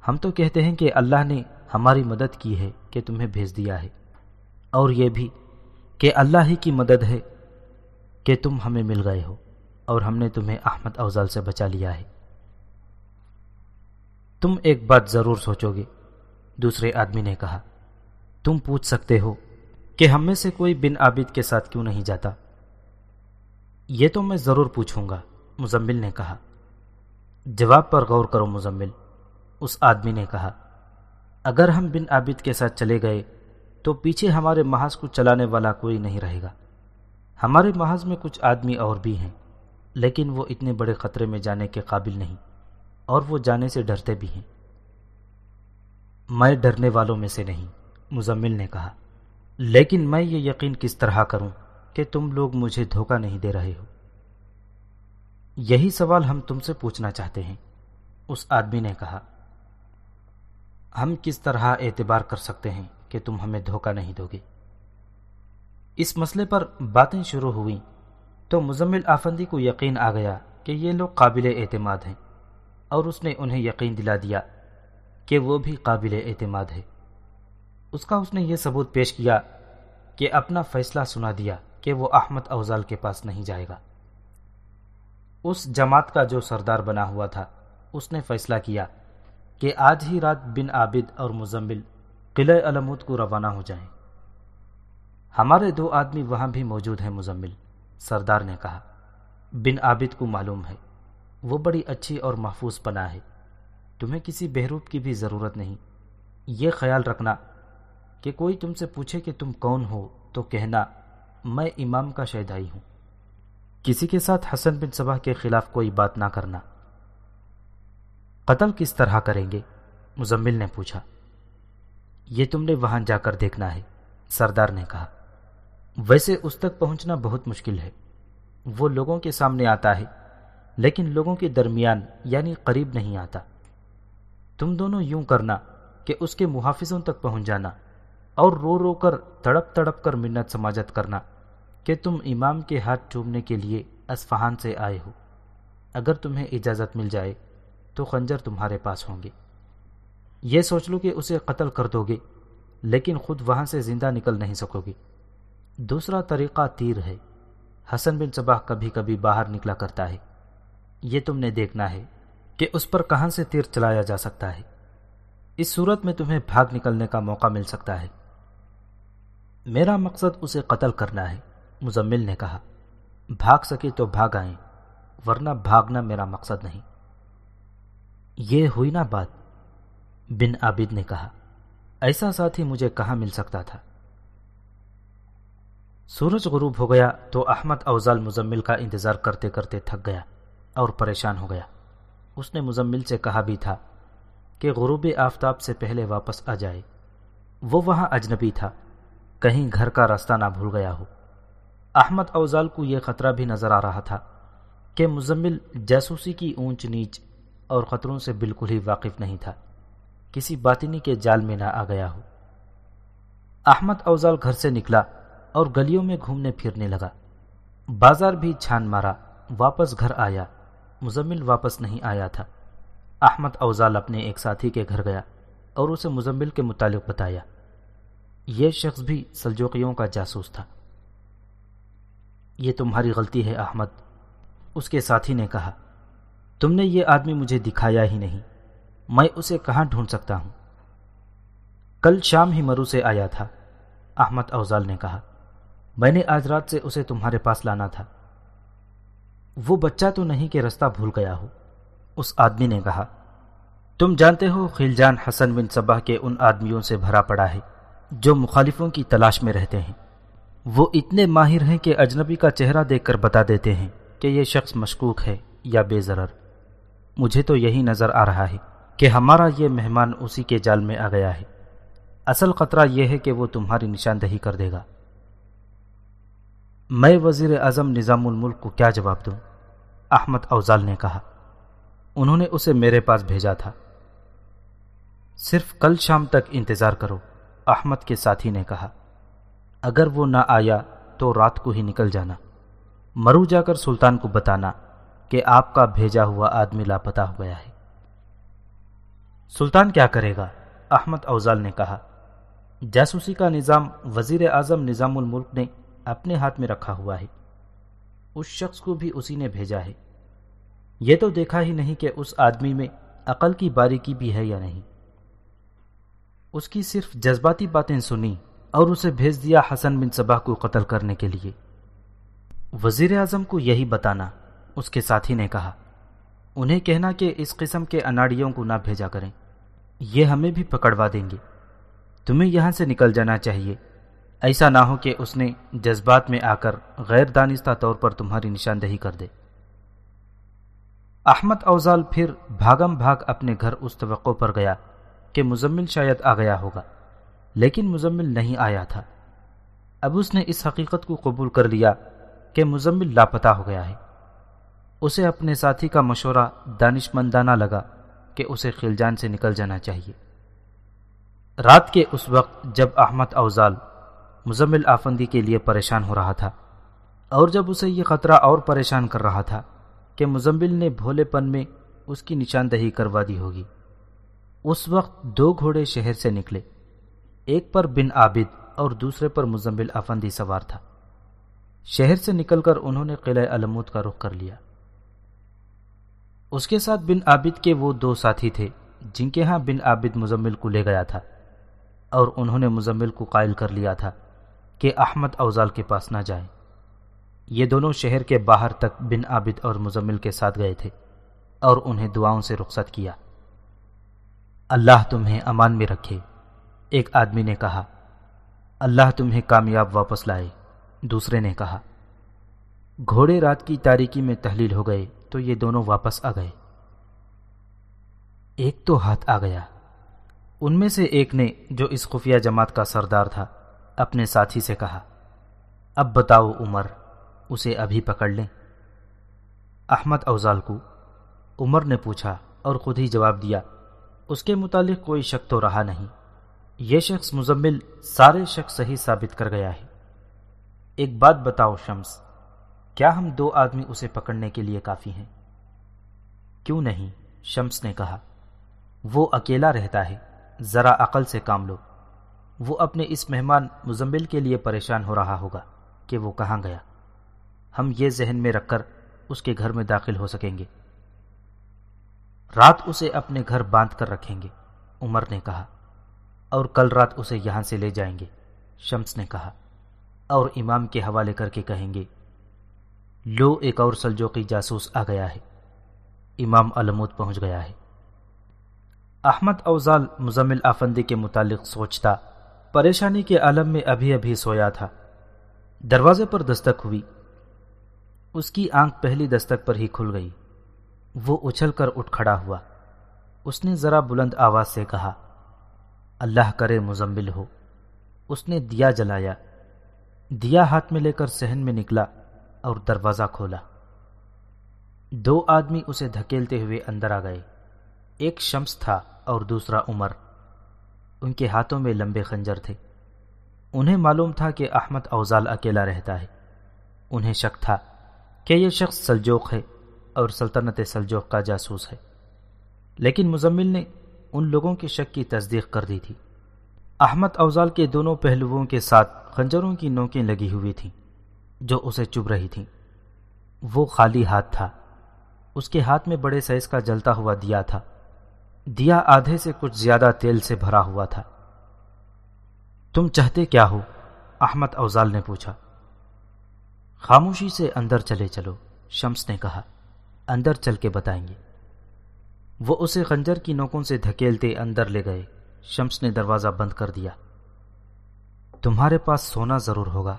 Speaker 1: ہم تو کہتے ہیں کہ اللہ نے ہماری مدد کی ہے کہ تمہیں بھیج دیا ہے۔ اور یہ بھی کہ اللہ ہی کی مدد ہے کہ تم ہمیں مل گئے ہو اور ہم نے تمہیں احمد اوزال سے بچا لیا ہے۔ تم ایک بات ضرور سوچو گے، دوسرے آدمی نے کہا، تم پوچھ سکتے ہو کہ ہم میں سے کوئی بن عابد کے ساتھ کیوں نہیں جاتا؟ یہ تو میں ضرور پوچھوں گا، مزمل نے کہا۔ جواب پر غور کرو مزمل، اس آدمی نے کہا۔ اگر ہم بن عابد کے ساتھ چلے گئے، تو پیچھے ہمارے محاذ کو چلانے والا کوئی نہیں رہے گا۔ ہمارے محاذ میں کچھ آدمی اور بھی ہیں، لیکن وہ اتنے بڑے خطرے میں جانے کے قابل نہیں، اور وہ جانے سے ڈرتے بھی ہیں۔ میں ڈرنے والوں میں سے نہیں، مزمل نے کہا۔ لیکن میں یہ یقین کس طرح کروں کہ تم لوگ مجھے دھوکہ نہیں دے رہے ہو؟ یہی سوال ہم تم سے پوچھنا چاہتے ہیں، اس آدمی نے کہا۔ ہم کس طرح اعتبار کر سکتے ہیں کہ تم ہمیں دھوکہ نہیں دو گے؟ اس مسئلے پر باتیں شروع ہوئیں تو مزمل آفندی کو یقین آ گیا کہ یہ لوگ قابل اعتماد ہیں اور اس نے انہیں یقین دلا دیا کہ وہ بھی قابل اعتماد ہے۔ اس کا اس نے یہ ثبوت پیش کیا کہ اپنا فیصلہ سنا دیا کہ وہ احمد اوزال کے پاس نہیں جائے گا۔ اس جماعت کا جو سردار بنا ہوا تھا، اس نے فیصلہ کیا کہ آج ہی رات بن عابد اور مزمل قلعہ علمود کو روانہ ہو جائیں۔ ہمارے دو آدمی وہاں بھی موجود ہیں، مزمل، سردار نے کہا۔ بن عابد کو معلوم ہے، وہ بڑی اچھی اور محفوظ پناہ ہے۔ تمہیں کسی بہروپ کی بھی ضرورت نہیں۔ یہ خیال رکھنا کہ کوئی تم سے پوچھے کہ تم کون ہو تو کہنا، میں امام کا شہدائی ہوں۔ کسی کے ساتھ حسن بن صبح کے خلاف کوئی بات نہ کرنا۔ قتل کس طرح کریں گے؟ مزمل نے پوچھا۔ یہ تم نے وہاں جا کر دیکھنا ہے، سردار نے کہا۔ ویسے اس تک پہنچنا بہت مشکل ہے۔ وہ لوگوں کے سامنے آتا ہے، لیکن لوگوں کے درمیان یعنی قریب نہیں آتا۔ تم دونوں یوں کرنا کہ اس کے محافظوں تک پہنچ جانا۔ اور رو رو کر تڑپ تڑپ کر منت سماجت کرنا کہ تم امام کے ہاتھ چومنے کے لیے اسفہان سے آئے ہو۔ اگر تمہیں اجازت مل جائے تو خنجر تمہارے پاس ہوں گے۔ یہ سوچ لو کہ اسے قتل کر دو گے، لیکن خود وہاں سے زندہ نکل نہیں سکو گے۔ دوسرا طریقہ تیر ہے۔ حسن بن صباح کبھی کبھی باہر نکلا کرتا ہے۔ یہ تم نے دیکھنا ہے کہ اس پر کہاں سے تیر چلایا جا سکتا ہے۔ اس صورت میں تمہیں بھاگ نکلنے کا موقع مل سکتا ہے۔ میرا مقصد اسے قتل کرنا ہے، مزمل نے کہا۔ بھاگ سکے تو بھاگ آئیں، ورنہ بھاگنا میرا مقصد نہیں۔ یہ ہوئی نا بات، بن عابد نے کہا۔ ایسا ساتھی مجھے کہاں مل سکتا تھا؟ سورج غروب ہو گیا تو احمد اوزال مزمل کا انتظار کرتے کرتے تھک گیا اور پریشان ہو گیا۔ اس نے مزمل سے کہا بھی تھا کہ غروب آفتاب سے پہلے واپس آ جائے۔ وہ وہاں اجنبی تھا۔ کہیں گھر کا راستہ نہ بھول گیا ہو۔ احمد اوزال کو یہ خطرہ بھی نظر آ رہا تھا کہ مزمل جاسوسی کی اونچ نیچ اور خطروں سے بالکل ہی واقف نہیں تھا۔ کسی باطنی کے جال میں نہ آ گیا ہو۔ احمد اوزال گھر سے نکلا اور گلیوں میں گھومنے پھرنے لگا۔ بازار بھی چھان مارا، واپس گھر آیا۔ مزمل واپس نہیں آیا تھا۔ احمد اوزال اپنے ایک ساتھی کے گھر گیا اور اسے مزمل کے متعلق بتایا۔ یہ شخص بھی سلجوقیوں کا جاسوس تھا۔ یہ تمہاری غلطی ہے احمد، اس کے ساتھی نے کہا۔ تم نے یہ آدمی مجھے دکھایا ہی نہیں، میں اسے کہاں ڈھونڈ سکتا ہوں؟ کل شام ہی مرو سے آیا تھا، احمد اوزال نے کہا۔ میں نے آج رات سے اسے تمہارے پاس لانا تھا۔ وہ بچہ تو نہیں کہ رستہ بھول گیا ہو، اس آدمی نے کہا۔ تم جانتے ہو خلجان حسن بن صبح کے ان آدمیوں سے بھرا پڑا ہے۔ جو مخالفوں کی تلاش میں رہتے ہیں۔ وہ اتنے ماہر ہیں کہ اجنبی کا چہرہ دیکھ کر بتا دیتے ہیں کہ یہ شخص مشکوک ہے یا بے ضرر۔ مجھے تو یہی نظر آ رہا ہے کہ ہمارا یہ مہمان اسی کے جال میں آ گیا ہے۔ اصل خطرہ یہ ہے کہ وہ تمہاری نشاندہی کر دے گا۔ میں وزیر اعظم نظام الملک کو کیا جواب دوں؟ احمد اوزال نے کہا۔ انہوں نے اسے میرے پاس بھیجا تھا۔ صرف کل شام تک انتظار کرو۔ احمد کے ساتھی نے کہا، اگر وہ نہ آیا تو رات کو ہی نکل جانا۔ مرو جا کر سلطان کو بتانا کہ آپ کا بھیجا ہوا آدمی لاپتہ ہو گیا ہے۔ سلطان کیا کرے گا؟ احمد اوزال نے کہا، جاسوسی کا نظام وزیر اعظم نظام الملک نے اپنے ہاتھ میں رکھا ہوا ہے۔ اس شخص کو بھی اسی نے بھیجا ہے۔ یہ تو دیکھا ہی نہیں کہ اس آدمی میں عقل کی باریکی بھی ہے یا نہیں۔ اس کی صرف جذباتی باتیں سنی اور اسے بھیج دیا حسن بن صبح کو قتل کرنے کے لیے۔ وزیر اعظم کو یہی بتانا، اس کے ساتھی نے کہا، انہیں کہنا کہ اس قسم کے اناڑیوں کو نہ بھیجا کریں۔ یہ ہمیں بھی پکڑوا دیں گے۔ تمہیں یہاں سے نکل جانا چاہیے۔ ایسا نہ ہو کہ اس نے جذبات میں آ کر غیر دانستہ طور پر تمہاری نشاندہی کر دے۔ احمد اوزال پھر بھاگم بھاگ اپنے گھر اس توقع پر گیا۔ کہ مزمل شاید آ گیا ہوگا، لیکن مزمل نہیں آیا تھا۔ اب اس نے اس حقیقت کو قبول کر لیا کہ مزمل لاپتہ ہو گیا ہے۔ اسے اپنے ساتھی کا مشورہ دانش مندانہ لگا کہ اسے خلجان سے نکل جانا چاہیے۔ رات کے اس وقت جب احمد اوزال مزمل آفندی کے لیے پریشان ہو رہا تھا اور جب اسے یہ خطرہ اور پریشان کر رہا تھا کہ مزمل نے بھولے پن میں اس کی نشاندہی کروا دی ہوگی۔ اس وقت دو گھوڑے شہر سے نکلے۔ ایک پر بن عابد اور دوسرے پر مزمل افندی سوار تھا۔ شہر سے نکل کر انہوں نے قلعہ علمود کا رخ کر لیا۔ اس کے ساتھ بن عابد کے وہ دو ساتھی تھے، جن کے ہاں بن عابد مزمل کو لے گیا تھا اور انہوں نے مزمل کو قائل کر لیا تھا کہ احمد اوزال کے پاس نہ جائیں۔ یہ دونوں شہر کے باہر تک بن عابد اور مزمل کے ساتھ گئے تھے اور انہیں دعاؤں سے رخصت کیا۔ اللہ تمہیں امان میں رکھے۔ ایک آدمی نے کہا، اللہ تمہیں کامیاب واپس لائے۔ دوسرے نے کہا، گھوڑے رات کی تاریکی میں تحلیل ہو گئے تو یہ دونوں واپس آ گئے۔ ایک تو ہاتھ آ گیا۔ ان میں سے ایک نے جو اس خفیہ جماعت کا سردار تھا، اپنے ساتھی سے کہا، اب بتاؤ عمر، اسے ابھی پکڑ لیں۔ احمد اوزال کو، عمر نے پوچھا اور خود ہی جواب دیا اس کے متعلق کوئی شک تو رہا نہیں۔ یہ شخص مزمل سارے شخص صحیح ثابت کر گیا ہے۔ ایک بات بتاؤ شمس، کیا ہم دو آدمی اسے پکڑنے کے لیے کافی ہیں؟ کیوں نہیں؟ شمس نے کہا، وہ اکیلا رہتا ہے، ذرا عقل سے کام لو۔ وہ اپنے اس مہمان مزمل کے لیے پریشان ہو رہا ہوگا کہ وہ کہاں گیا۔ ہم یہ ذہن میں رکھ کر اس کے گھر میں داخل ہو سکیں گے۔ رات اسے اپنے گھر باندھ کر رکھیں گے۔ عمر نے کہا، اور کل رات اسے یہاں سے لے جائیں گے۔ شمس نے کہا، اور امام کے حوالے کر کے کہیں گے، لو ایک اور سلجوقی جاسوس آ گیا ہے۔ امام علمود پہنچ گیا ہے۔ احمد اوزال مزمل آفندی کے متعلق سوچتا، پریشانی کے عالم میں ابھی ابھی سویا تھا۔ دروازے پر دستک ہوئی۔ اس کی آنکھ پہلی دستک پر ہی کھل گئی۔ وہ اچھل کر اٹھ کھڑا ہوا۔ اس نے ذرا بلند آواز سے کہا، اللہ کرے مزمل ہو۔ اس نے دیا جلایا۔ دیا ہاتھ میں لے کر سہن میں نکلا اور دروازہ کھولا۔ دو آدمی اسے دھکیلتے ہوئے اندر آ گئے۔ ایک شمس تھا اور دوسرا عمر۔ ان کے ہاتھوں میں لمبے خنجر تھے۔ انہیں معلوم تھا کہ احمد اوزال اکیلا رہتا ہے۔ انہیں شک تھا کہ یہ شخص سلجوق ہے۔ اور سلطنت سلجوق کا جاسوس ہے۔ لیکن مزمل نے ان لوگوں کے شک کی تصدیق کر دی تھی۔ احمد اوزال کے دونوں پہلوؤں کے ساتھ خنجروں کی نوکیں لگی ہوئی تھیں، جو اسے چب رہی تھیں۔ وہ خالی ہاتھ تھا۔ اس کے ہاتھ میں بڑے سائز کا جلتا ہوا دیا تھا۔ دیا آدھے سے کچھ زیادہ تیل سے بھرا ہوا تھا۔ تم چاہتے کیا ہو؟ احمد اوزال نے پوچھا۔ خاموشی سے اندر چلے چلو، شمس نے کہا۔ اندر چل کے بتائیں گے۔ وہ اسے خنجر کی نوکوں سے دھکیلتے اندر لے گئے۔ شمس نے دروازہ بند کر دیا۔ تمہارے پاس سونا ضرور ہوگا،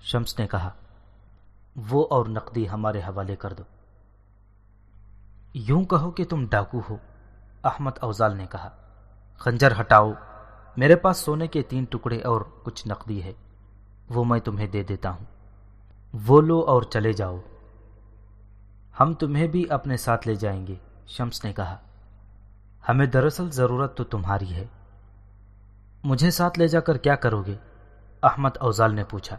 Speaker 1: شمس نے کہا۔ وہ اور نقدی ہمارے حوالے کر دو۔ یوں کہو کہ تم ڈاکو ہو، احمد اوزال نے کہا۔ خنجر ہٹاؤ، میرے پاس سونے کے تین ٹکڑے اور کچھ نقدی ہے، وہ میں تمہیں دے دیتا ہوں۔ وہ لو اور چلے جاؤ۔ ہم تمہیں بھی اپنے ساتھ لے جائیں گے، شمس نے کہا۔ ہمیں دراصل ضرورت تو تمہاری ہے۔ مجھے ساتھ لے جا کر کیا کرو گے؟ احمد اوزال نے پوچھا۔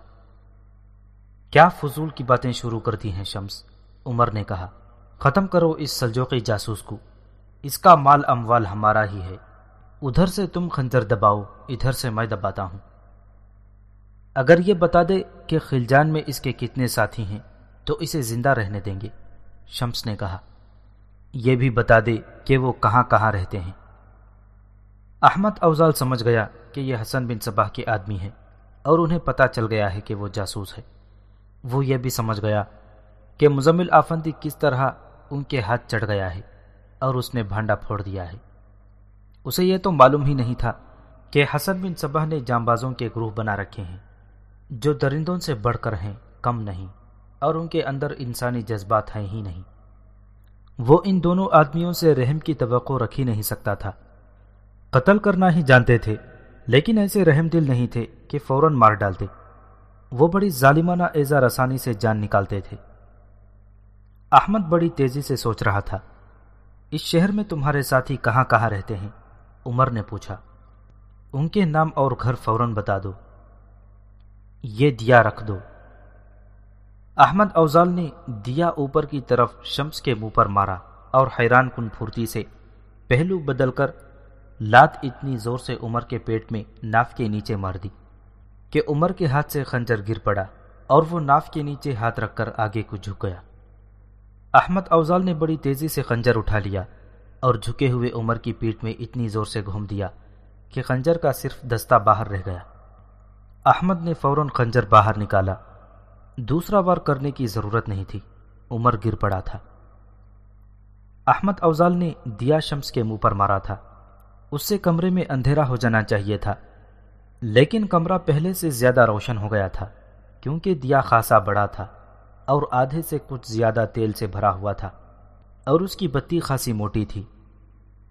Speaker 1: کیا فضول کی باتیں شروع کرتی ہیں شمس؟ عمر نے کہا۔ ختم کرو اس سلجوقی جاسوس کو۔ اس کا مال اموال ہمارا ہی ہے۔ ادھر سے تم خنجر دباؤ، ادھر سے میں دباتا ہوں۔ اگر یہ بتا دے کہ خلجان میں اس کے کتنے ساتھی ہیں، تو اسے زندہ رہنے دیں گے۔ شمس نے کہا، یہ بھی بتا دے کہ وہ کہاں کہاں رہتے ہیں۔ احمد اوزال سمجھ گیا کہ یہ حسن بن صباح کے آدمی ہیں اور انہیں پتا چل گیا ہے کہ وہ جاسوس ہے۔ وہ یہ بھی سمجھ گیا کہ مزمل آفندی کس طرح ان کے ہاتھ چڑھ گیا ہے اور اس نے بھانڈا پھوڑ دیا ہے۔ اسے یہ تو معلوم ہی نہیں تھا کہ حسن بن صبح نے جامبازوں کے گروہ بنا رکھے ہیں، جو درندوں سے بڑھ کر ہیں، کم نہیں۔ اور ان کے اندر انسانی جذبات ہیں ہی نہیں۔ وہ ان دونوں آدمیوں سے رحم کی توقع رکھ ہی نہیں سکتا تھا۔ قتل کرنا ہی جانتے تھے، لیکن ایسے رحم دل نہیں تھے کہ فوراً مار ڈالتے۔ وہ بڑی ظالمانہ ایزا رسانی سے جان نکالتے تھے۔ احمد بڑی تیزی سے سوچ رہا تھا، اس شہر میں تمہارے ساتھی کہاں کہاں رہتے ہیں؟ عمر نے پوچھا۔ ان کے نام اور گھر فوراً بتا دو۔ یہ دیا رکھ دو۔ احمد اوزال نے دیا اوپر کی طرف شمس کے منہ پر مارا اور حیران کن پھرتی سے پہلو بدل کر لات اتنی زور سے عمر کے پیٹ میں ناف کے نیچے مار دی کہ عمر کے ہاتھ سے خنجر گر پڑا اور وہ ناف کے نیچے ہاتھ رکھ کر آگے کو جھک گیا۔ احمد اوزال نے بڑی تیزی سے خنجر اٹھا لیا اور جھکے ہوئے عمر کی پیٹ میں اتنی زور سے گھوم دیا کہ خنجر کا صرف دستہ باہر رہ گیا۔ احمد نے فوراً خنجر باہر نکالا دوسرا وار کرنے کی ضرورت نہیں تھی۔ عمر گر پڑا تھا۔ احمد اوزال نے دیا شمس کے منہ پر مارا تھا۔ اس سے کمرے میں اندھیرا ہو جانا چاہیے تھا۔ لیکن کمرہ پہلے سے زیادہ روشن ہو گیا تھا، کیونکہ دیا خاصا بڑا تھا اور آدھے سے کچھ زیادہ تیل سے بھرا ہوا تھا اور اس کی بتی خاصی موٹی تھی۔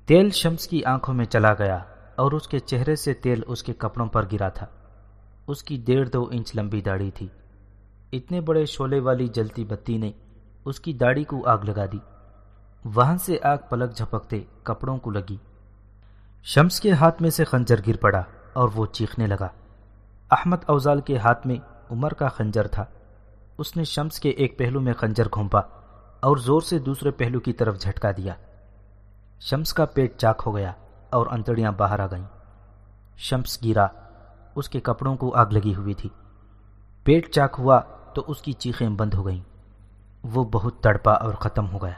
Speaker 1: تیل شمس کی آنکھوں میں چلا گیا اور اس کے چہرے سے تیل اس کے کپڑوں پر گرا تھا۔ اس کی ڈیڑھ دو انچ لمبی داڑھی تھی۔ اتنے بڑے شولے والی جلتی بتی نے اس کی داڑھی کو آگ لگا دی۔ وہاں سے آگ پلک جھپکتے کپڑوں کو لگی۔ شمس کے ہاتھ میں سے خنجر گر پڑا اور وہ چیخنے لگا۔ احمد اوزال کے ہاتھ میں عمر کا خنجر تھا۔ اس نے شمس کے ایک پہلو میں خنجر گھونپا اور زور سے دوسرے پہلو کی طرف جھٹکا دیا۔ شمس کا پیٹ چاک ہو گیا اور انتڑیاں باہر آ گئیں۔ شمس گرا، اس کے کپڑوں کو آگ لگی ہوئی تھی۔ پیٹ چاک ہوا تو اس کی چیخیں بند ہو گئیں۔ وہ بہت تڑپا اور ختم ہو گیا۔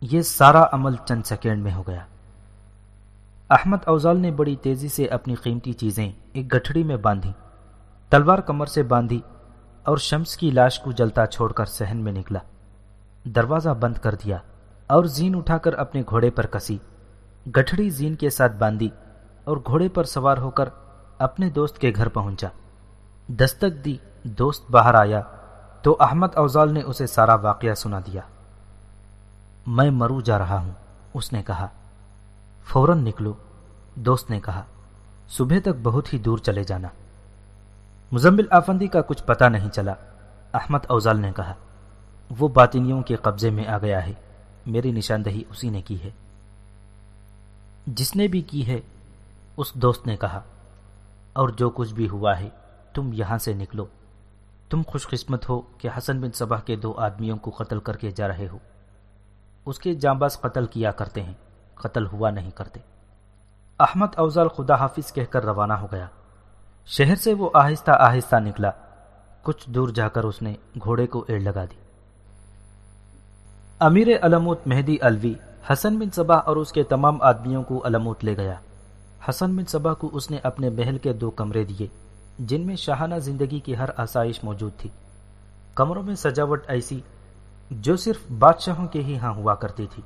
Speaker 1: یہ سارا عمل چند سیکنڈ میں ہو گیا۔ احمد اوزال نے بڑی تیزی سے اپنی قیمتی چیزیں ایک گٹھڑی میں باندھی۔ تلوار کمر سے باندھی اور شمس کی لاش کو جلتا چھوڑ کر سہن میں نکلا۔ دروازہ بند کر دیا اور زین اٹھا کر اپنے گھوڑے پر کسی۔ گٹھڑی زین کے ساتھ باندھی اور گھوڑے پر سوار ہو کر اپنے دوست کے گھر پہنچا۔ دستک دی دوست باہر آیا تو احمد اوزال نے اسے سارا واقعہ سنا دیا۔ میں مرو جا رہا ہوں، اس نے کہا۔ فوراً نکلو، دوست نے کہا۔ صبح تک بہت ہی دور چلے جانا۔ مزمل آفندی کا کچھ پتہ نہیں چلا۔ احمد اوزال نے کہا۔ وہ باطنیوں کے قبضے میں آ گیا ہے، میری نشاندہی اسی نے کی ہے۔ جس نے بھی کی ہے، اس دوست نے کہا۔ اور جو کچھ بھی ہوا ہے، تم یہاں سے نکلو۔ تم خوش قسمت ہو کہ حسن بن صبح کے دو آدمیوں کو قتل کر کے جا رہے ہو۔ اس کے جانباز قتل کیا کرتے ہیں، قتل ہوا نہیں کرتے۔ احمد اوزال خدا حافظ کہہ کر روانہ ہو گیا۔ شہر سے وہ آہستہ آہستہ نکلا۔ کچھ دور جا کر اس نے گھوڑے کو ایڑ لگا دی۔ امیر علموت مہدی الوی حسن بن صبا اور اس کے تمام آدمیوں کو علموت لے گیا۔ حسن بن صبا کو اس نے اپنے محل کے دو کمرے دیے۔ جن میں شاہانہ زندگی کی ہر آسائش موجود تھی۔ کمروں میں سجاوٹ ایسی جو صرف بادشاہوں کے ہی ہاں ہوا کرتی تھی۔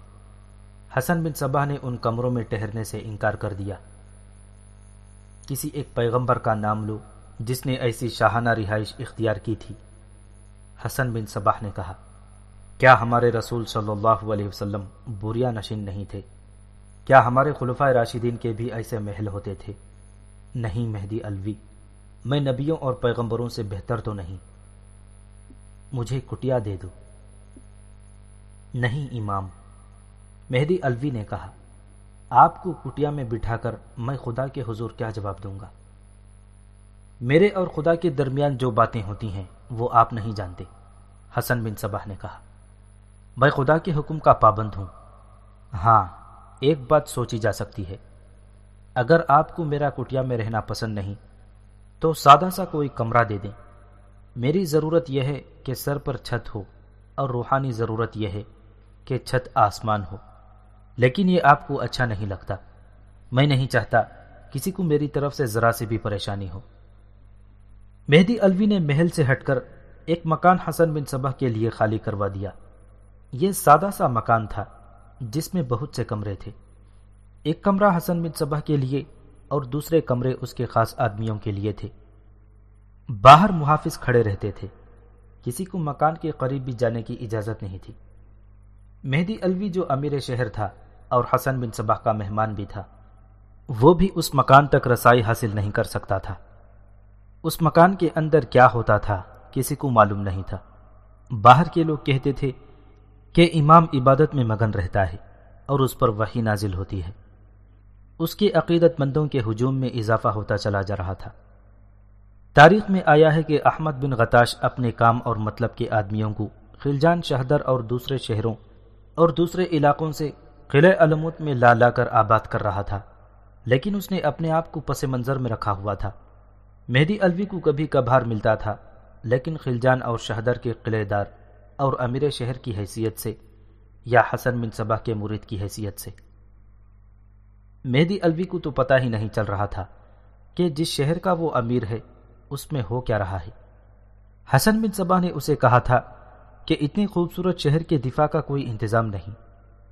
Speaker 1: حسن بن صبا نے ان کمروں میں ٹہرنے سے انکار کر دیا۔ کسی ایک پیغمبر کا نام لو جس نے ایسی شاہانہ رہائش اختیار کی تھی۔ حسن بن صباح نے کہا، کیا ہمارے رسول صلی اللہ علیہ وسلم بوریا نشین نہیں تھے؟ کیا ہمارے خلفۂ راشدین کے بھی ایسے محل ہوتے تھے؟ نہیں مہدی الوی میں نبیوں اور پیغمبروں سے بہتر تو نہیں۔ مجھے کٹیا دے دو۔ نہیں امام، مہدی الوی نے کہا، آپ کو کٹیا میں بٹھا کر میں خدا کے حضور کیا جواب دوں گا؟ میرے اور خدا کے درمیان جو باتیں ہوتی ہیں، وہ آپ نہیں جانتے۔ حسن بن صباح نے کہا، میں خدا کے حکم کا پابند ہوں۔ ہاں ایک بات سوچی جا سکتی ہے۔ اگر آپ کو میرا کٹیا میں رہنا پسند نہیں تو سادہ سا کوئی کمرہ دے دیں۔ میری ضرورت یہ ہے کہ سر پر چھت ہو اور روحانی ضرورت یہ ہے کہ چھت آسمان ہو۔ لیکن یہ آپ کو اچھا نہیں لگتا۔ میں نہیں چاہتا کسی کو میری طرف سے ذرا سے بھی پریشانی ہو۔ مہدی الوی نے محل سے ہٹ کر ایک مکان حسن بن صبح کے لیے خالی کروا دیا۔ یہ سادہ سا مکان تھا جس میں بہت سے کمرے تھے۔ ایک کمرہ حسن بن صبح کے لیے اور دوسرے کمرے اس کے خاص آدمیوں کے لیے تھے۔ باہر محافظ کھڑے رہتے تھے۔ کسی کو مکان کے قریب بھی جانے کی اجازت نہیں تھی۔ مہدی الوی جو امیر شہر تھا اور حسن بن صبح کا مہمان بھی تھا، وہ بھی اس مکان تک رسائی حاصل نہیں کر سکتا تھا۔ اس مکان کے اندر کیا ہوتا تھا کسی کو معلوم نہیں تھا۔ باہر کے لوگ کہتے تھے کہ امام عبادت میں مگن رہتا ہے اور اس پر وہی نازل ہوتی ہے۔ اس کے عقیدت مندوں کے ہجوم میں اضافہ ہوتا چلا جا رہا تھا۔ تاریخ میں آیا ہے کہ احمد بن غتاش اپنے کام اور مطلب کے آدمیوں کو خلجان شہدر اور دوسرے شہروں اور دوسرے علاقوں سے قلعہ علموت میں لا لا کر آباد کر رہا تھا، لیکن اس نے اپنے آپ کو پس منظر میں رکھا ہوا تھا۔ مہدی الوی کو کبھی کبھار ملتا تھا، لیکن خلجان اور شہدر کے قلعے دار اور امیر شہر کی حیثیت سے یا حسن بن صبح کے مرید کی حیثیت سے۔ مہدی الوی کو تو پتا ہی نہیں چل رہا تھا کہ جس شہر کا وہ امیر ہے، اس میں ہو کیا رہا ہے۔ حسن بن صبح نے اسے کہا تھا کہ اتنی خوبصورت شہر کے دفاع کا کوئی انتظام نہیں،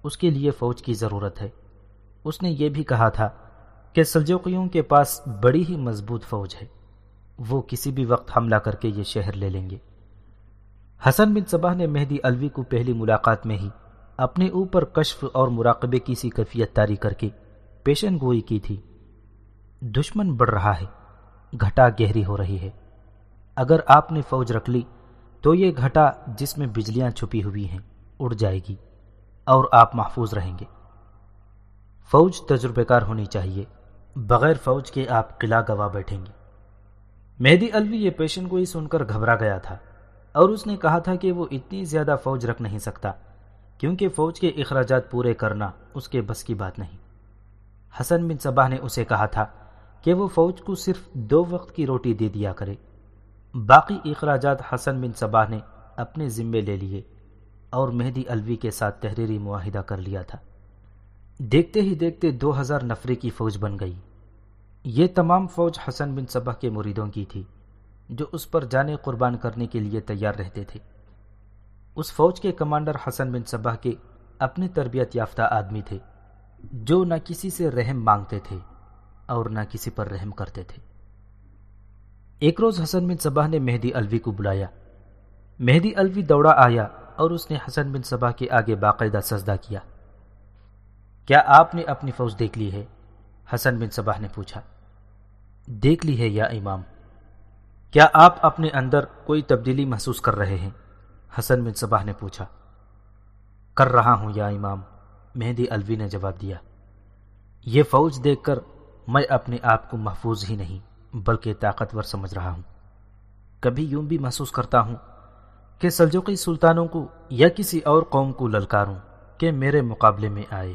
Speaker 1: اس کے لیے فوج کی ضرورت ہے۔ اس نے یہ بھی کہا تھا کہ سلجوقیوں کے پاس بڑی ہی مضبوط فوج ہے، وہ کسی بھی وقت حملہ کر کے یہ شہر لے لیں گے۔ حسن بن صبح نے مہدی الوی کو پہلی ملاقات میں ہی اپنے اوپر کشف اور مراقبے کی سی کیفیت تاری کر کے پیشن گوئی کی تھی۔ دشمن بڑھ رہا ہے، گھٹا گہری ہو رہی ہے۔ اگر آپ نے فوج رکھ لی، تو یہ گھٹا جس میں بجلیاں چھپی ہوئی ہیں، اڑ جائے گی اور آپ محفوظ رہیں گے۔ فوج تجربے کار ہونی چاہیے، بغیر فوج کے آپ قلعہ گوا بیٹھیں گے۔ مہدی الوی یہ پیشن گوئی سن کر گھبرا گیا تھا اور اس نے کہا تھا کہ وہ اتنی زیادہ فوج رکھ نہیں سکتا، کیونکہ فوج کے اخراجات پورے کرنا اس کے بس کی بات نہیں۔ حسن بن صباح نے اسے کہا تھا کہ وہ فوج کو صرف دو وقت کی روٹی دے دیا کرے۔ باقی اخراجات حسن بن صباح نے اپنے ذمے لے لیے اور مہدی الوی کے ساتھ تحریری معاہدہ کر لیا تھا۔ دیکھتے ہی دیکھتے دو ہزار نفرے کی فوج بن گئی۔ یہ تمام فوج حسن بن صبح کے مریدوں کی تھی جو اس پر جانے قربان کرنے کے لیے تیار رہتے تھے۔ اس فوج کے کمانڈر حسن بن صبح کے اپنے تربیت یافتہ آدمی تھے۔ جو نہ کسی سے رحم مانگتے تھے اور نہ کسی پر رحم کرتے تھے۔ ایک روز حسن بن صبح نے مہدی الوی کو بلایا۔ مہدی الوی دوڑا آیا اور اس نے حسن بن صبح کے آگے باقاعدہ سجدہ کیا۔ کیا آپ نے اپنی فوج دیکھ لی ہے؟ حسن بن صبح نے پوچھا۔ دیکھ لی ہے یا امام۔ کیا آپ اپنے اندر کوئی تبدیلی محسوس کر رہے ہیں؟ حسن بن صبح نے پوچھا۔ کر رہا ہوں یا امام۔ مہدی الوی نے جواب دیا، یہ فوج دیکھ کر میں اپنے آپ کو محفوظ ہی نہیں، بلکہ طاقتور سمجھ رہا ہوں۔ کبھی یوں بھی محسوس کرتا ہوں کہ سلجوقی سلطانوں کو یا کسی اور قوم کو للکاروں کہ میرے مقابلے میں آئے۔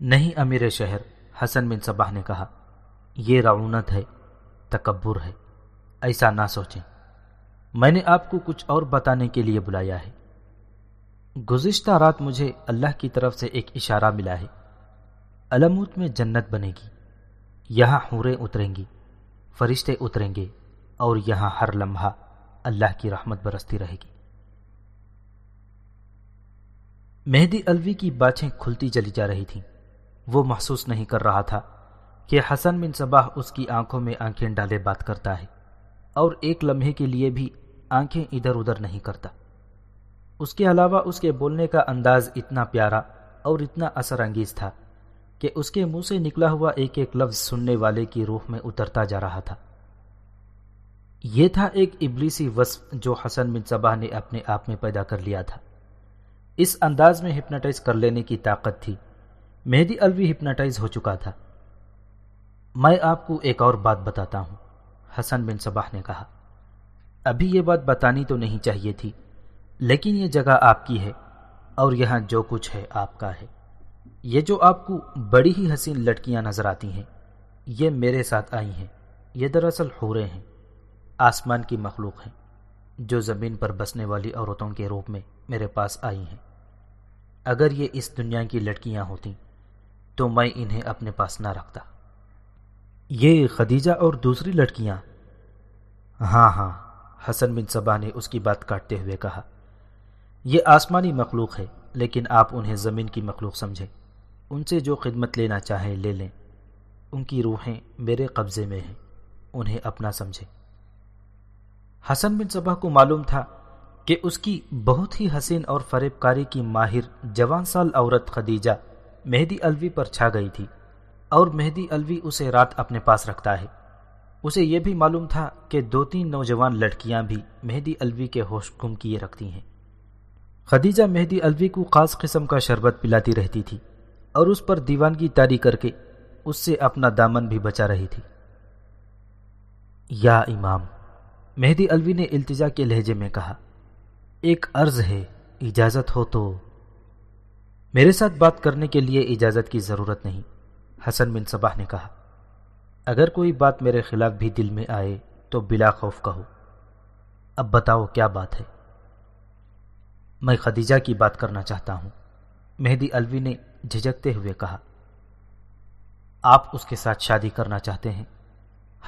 Speaker 1: نہیں امیر شہر، حسن بن صباح نے کہا، یہ رعونت ہے، تکبر ہے، ایسا نہ سوچیں۔ میں نے آپ کو کچھ اور بتانے کے لیے بلایا ہے۔ گزشتہ رات مجھے اللہ کی طرف سے ایک اشارہ ملا ہے۔ علموت میں جنت بنے گی۔ یہاں حوریں اتریں گی، فرشتے اتریں گے اور یہاں ہر لمحہ اللہ کی رحمت برستی رہے گی۔ مہدی الوی کی باچھیں کھلتی چلی جا رہی تھیں۔ وہ محسوس نہیں کر رہا تھا کہ حسن بن صباح اس کی آنکھوں میں آنکھیں ڈالے بات کرتا ہے اور ایک لمحے کے لیے بھی آنکھیں ادھر ادھر نہیں کرتا۔ اس کے علاوہ اس کے بولنے کا انداز اتنا پیارا اور اتنا اثر انگیز تھا کہ اس کے منہ سے نکلا ہوا ایک ایک لفظ سننے والے کی روح میں اترتا جا رہا تھا۔ یہ تھا ایک ابلیسی وصف جو حسن بن صباح نے اپنے آپ میں پیدا کر لیا تھا۔ اس انداز میں ہپناٹائز کر لینے کی طاقت تھی۔ مہدی الوی ہپناٹائز ہو چکا تھا۔ میں آپ کو ایک اور بات بتاتا ہوں، حسن بن صباح نے کہا۔ ابھی یہ بات بتانی تو نہیں چاہیے تھی۔ لیکن یہ جگہ آپ کی ہے اور یہاں جو کچھ ہے آپ کا ہے۔ یہ جو آپ کو بڑی ہی حسین لڑکیاں نظر آتی ہیں، یہ میرے ساتھ آئی ہیں۔ یہ دراصل حورے ہیں، آسمان کی مخلوق ہیں، جو زمین پر بسنے والی عورتوں کے روپ میں میرے پاس آئی ہیں۔ اگر یہ اس دنیا کی لڑکیاں ہوتی تو میں انہیں اپنے پاس نہ رکھتا۔ یہ خدیجہ اور دوسری لڑکیاں۔ ہاں ہاں حسن بن صبا نے اس کی بات کاٹتے ہوئے کہا۔ یہ آسمانی مخلوق ہے، لیکن آپ انہیں زمین کی مخلوق سمجھیں۔ ان سے جو خدمت لینا چاہیں لے لیں۔ ان کی روحیں میرے قبضے میں ہیں، انہیں اپنا سمجھیں۔ حسن بن صبح کو معلوم تھا کہ اس کی بہت ہی حسین اور فریب کاری کی ماہر جوان سال عورت خدیجہ مہدی الوی پر چھا گئی تھی، اور مہدی الوی اسے رات اپنے پاس رکھتا ہے۔ اسے یہ بھی معلوم تھا کہ دو تین نوجوان لڑکیاں بھی مہدی الوی کے ہوش گم کیے رکھتی ہیں۔ خدیجہ مہدی الوی کو خاص قسم کا شربت پلاتی رہتی تھی اور اس پر دیوانگی تاری کر کے اس سے اپنا دامن بھی بچا رہی تھی۔ یا امام، مہدی الوی نے التجا کے لہجے میں کہا، ایک عرض ہے، اجازت ہو تو میرے ساتھ بات کرنے کے لیے اجازت کی ضرورت نہیں، حسن بن صباح نے کہا۔ اگر کوئی بات میرے خلاف بھی دل میں آئے تو بلا خوف کہو۔ اب بتاؤ کیا بات ہے؟ میں خدیجہ کی بات کرنا چاہتا ہوں۔ مہدی الوی نے جھجکتے ہوئے کہا، آپ اس کے ساتھ شادی کرنا چاہتے ہیں؟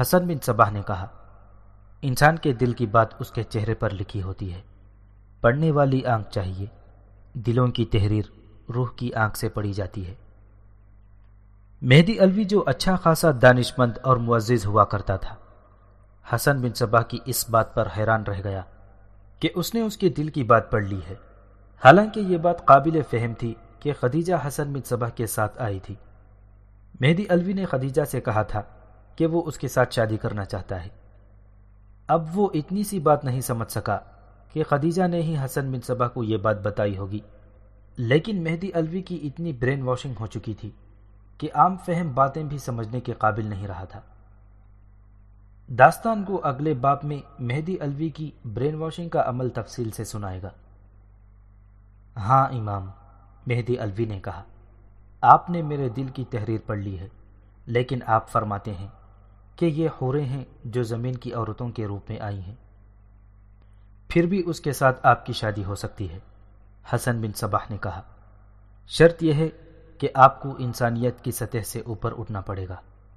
Speaker 1: حسن بن صباح نے کہا، انسان کے دل کی بات اس کے چہرے پر لکھی ہوتی ہے۔ پڑھنے والی آنکھ چاہیے، دلوں کی تحریر روح کی آنکھ سے پڑی جاتی ہے۔ مہدی الوی جو اچھا خاصا دانش مند اور معزز ہوا کرتا تھا، حسن بن صبا کی اس بات پر حیران رہ گیا۔ کہ اس نے اس کے دل کی بات پڑھ لی ہے۔ حالانکہ یہ بات قابل فہم تھی کہ خدیجہ حسن بن صبح کے ساتھ آئی تھی۔ مہدی الوی نے خدیجہ سے کہا تھا کہ وہ اس کے ساتھ شادی کرنا چاہتا ہے۔ اب وہ اتنی سی بات نہیں سمجھ سکا کہ خدیجہ نے ہی حسن بن صبح کو یہ بات بتائی ہوگی۔ لیکن مہدی الوی کی اتنی برین واشنگ ہو چکی تھی کہ عام فہم باتیں بھی سمجھنے کے قابل نہیں رہا تھا۔ داستان کو اگلے باپ میں مہدی الوی کی برین واشنگ کا عمل تفصیل سے سنائے گا۔ ہاں امام، مہدی الوی نے کہا، آپ نے میرے دل کی تحریر پڑھ لی ہے، لیکن آپ فرماتے ہیں کہ یہ خورے ہیں جو زمین کی عورتوں کے روپ میں آئی ہیں۔ پھر بھی اس کے ساتھ آپ کی شادی ہو سکتی ہے، حسن بن صباح نے کہا۔ شرط یہ ہے کہ آپ کو انسانیت کی سطح سے اوپر اٹھنا پڑے گا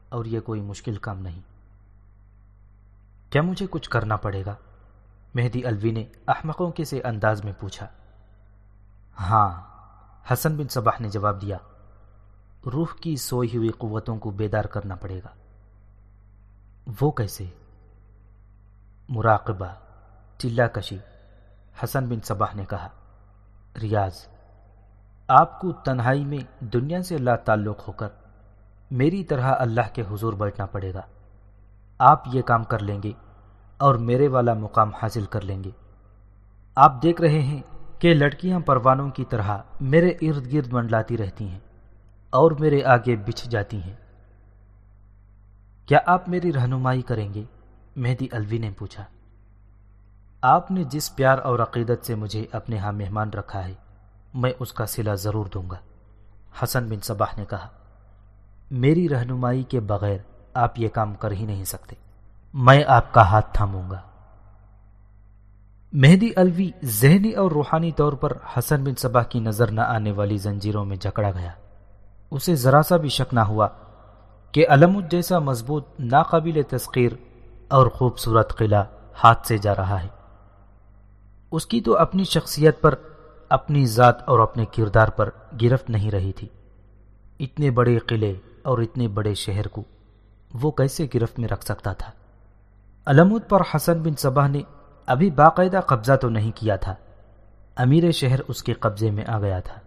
Speaker 1: اور یہ کوئی مشکل کام نہیں۔ کیا مجھے کچھ کرنا پڑے گا؟ مہدی الوی نے احمقوں کے سے انداز میں پوچھا۔ ہاں حسن بن صباح نے جواب دیا۔ روح کی سوئی ہوئی قوتوں کو بیدار کرنا پڑے گا۔ وہ کیسے؟ مراقبہ چلا کشی، حسن بن صباح نے کہا۔ ریاض، آپ کو تنہائی میں دنیا سے لا تعلق ہو کر میری طرح اللہ کے حضور بیٹھنا پڑے گا۔ آپ یہ کام کر لیں گے اور میرے والا مقام حاصل کر لیں گے۔ آپ دیکھ رہے ہیں کہ لڑکیاں پروانوں کی طرح میرے ارد گرد منڈلاتی رہتی ہیں اور میرے آگے بچھ جاتی ہیں۔ کیا آپ میری رہنمائی کریں گے؟ مہدی الوی نے پوچھا۔ آپ نے جس پیار اور عقیدت سے مجھے اپنے ہاں مہمان رکھا ہے، میں اس کا سلا ضرور دوں گا، حسن بن صباح نے کہا۔ میری رہنمائی کے بغیر آپ یہ کام کر ہی نہیں سکتے۔ میں آپ کا ہاتھ تھاموں گا۔ مہدی الوی ذہنی اور روحانی طور پر حسن بن صباح کی نظر نہ آنے والی زنجیروں میں جکڑا گیا۔ اسے ذرا سا بھی شک نہ ہوا کہ علم جیسا مضبوط، ناقابل تسخیر اور خوبصورت قلعہ ہاتھ سے جا رہا ہے۔ اس کی تو اپنی شخصیت پر، اپنی ذات اور اپنے کردار پر گرفت نہیں رہی تھی۔ اتنے بڑے قلعے اور اتنے بڑے شہر کو وہ کیسے گرفت میں رکھ سکتا تھا۔ علمود پر حسن بن صبح نے ابھی باقاعدہ قبضہ تو نہیں کیا تھا۔ امیر شہر اس کے قبضے میں آ گیا تھا۔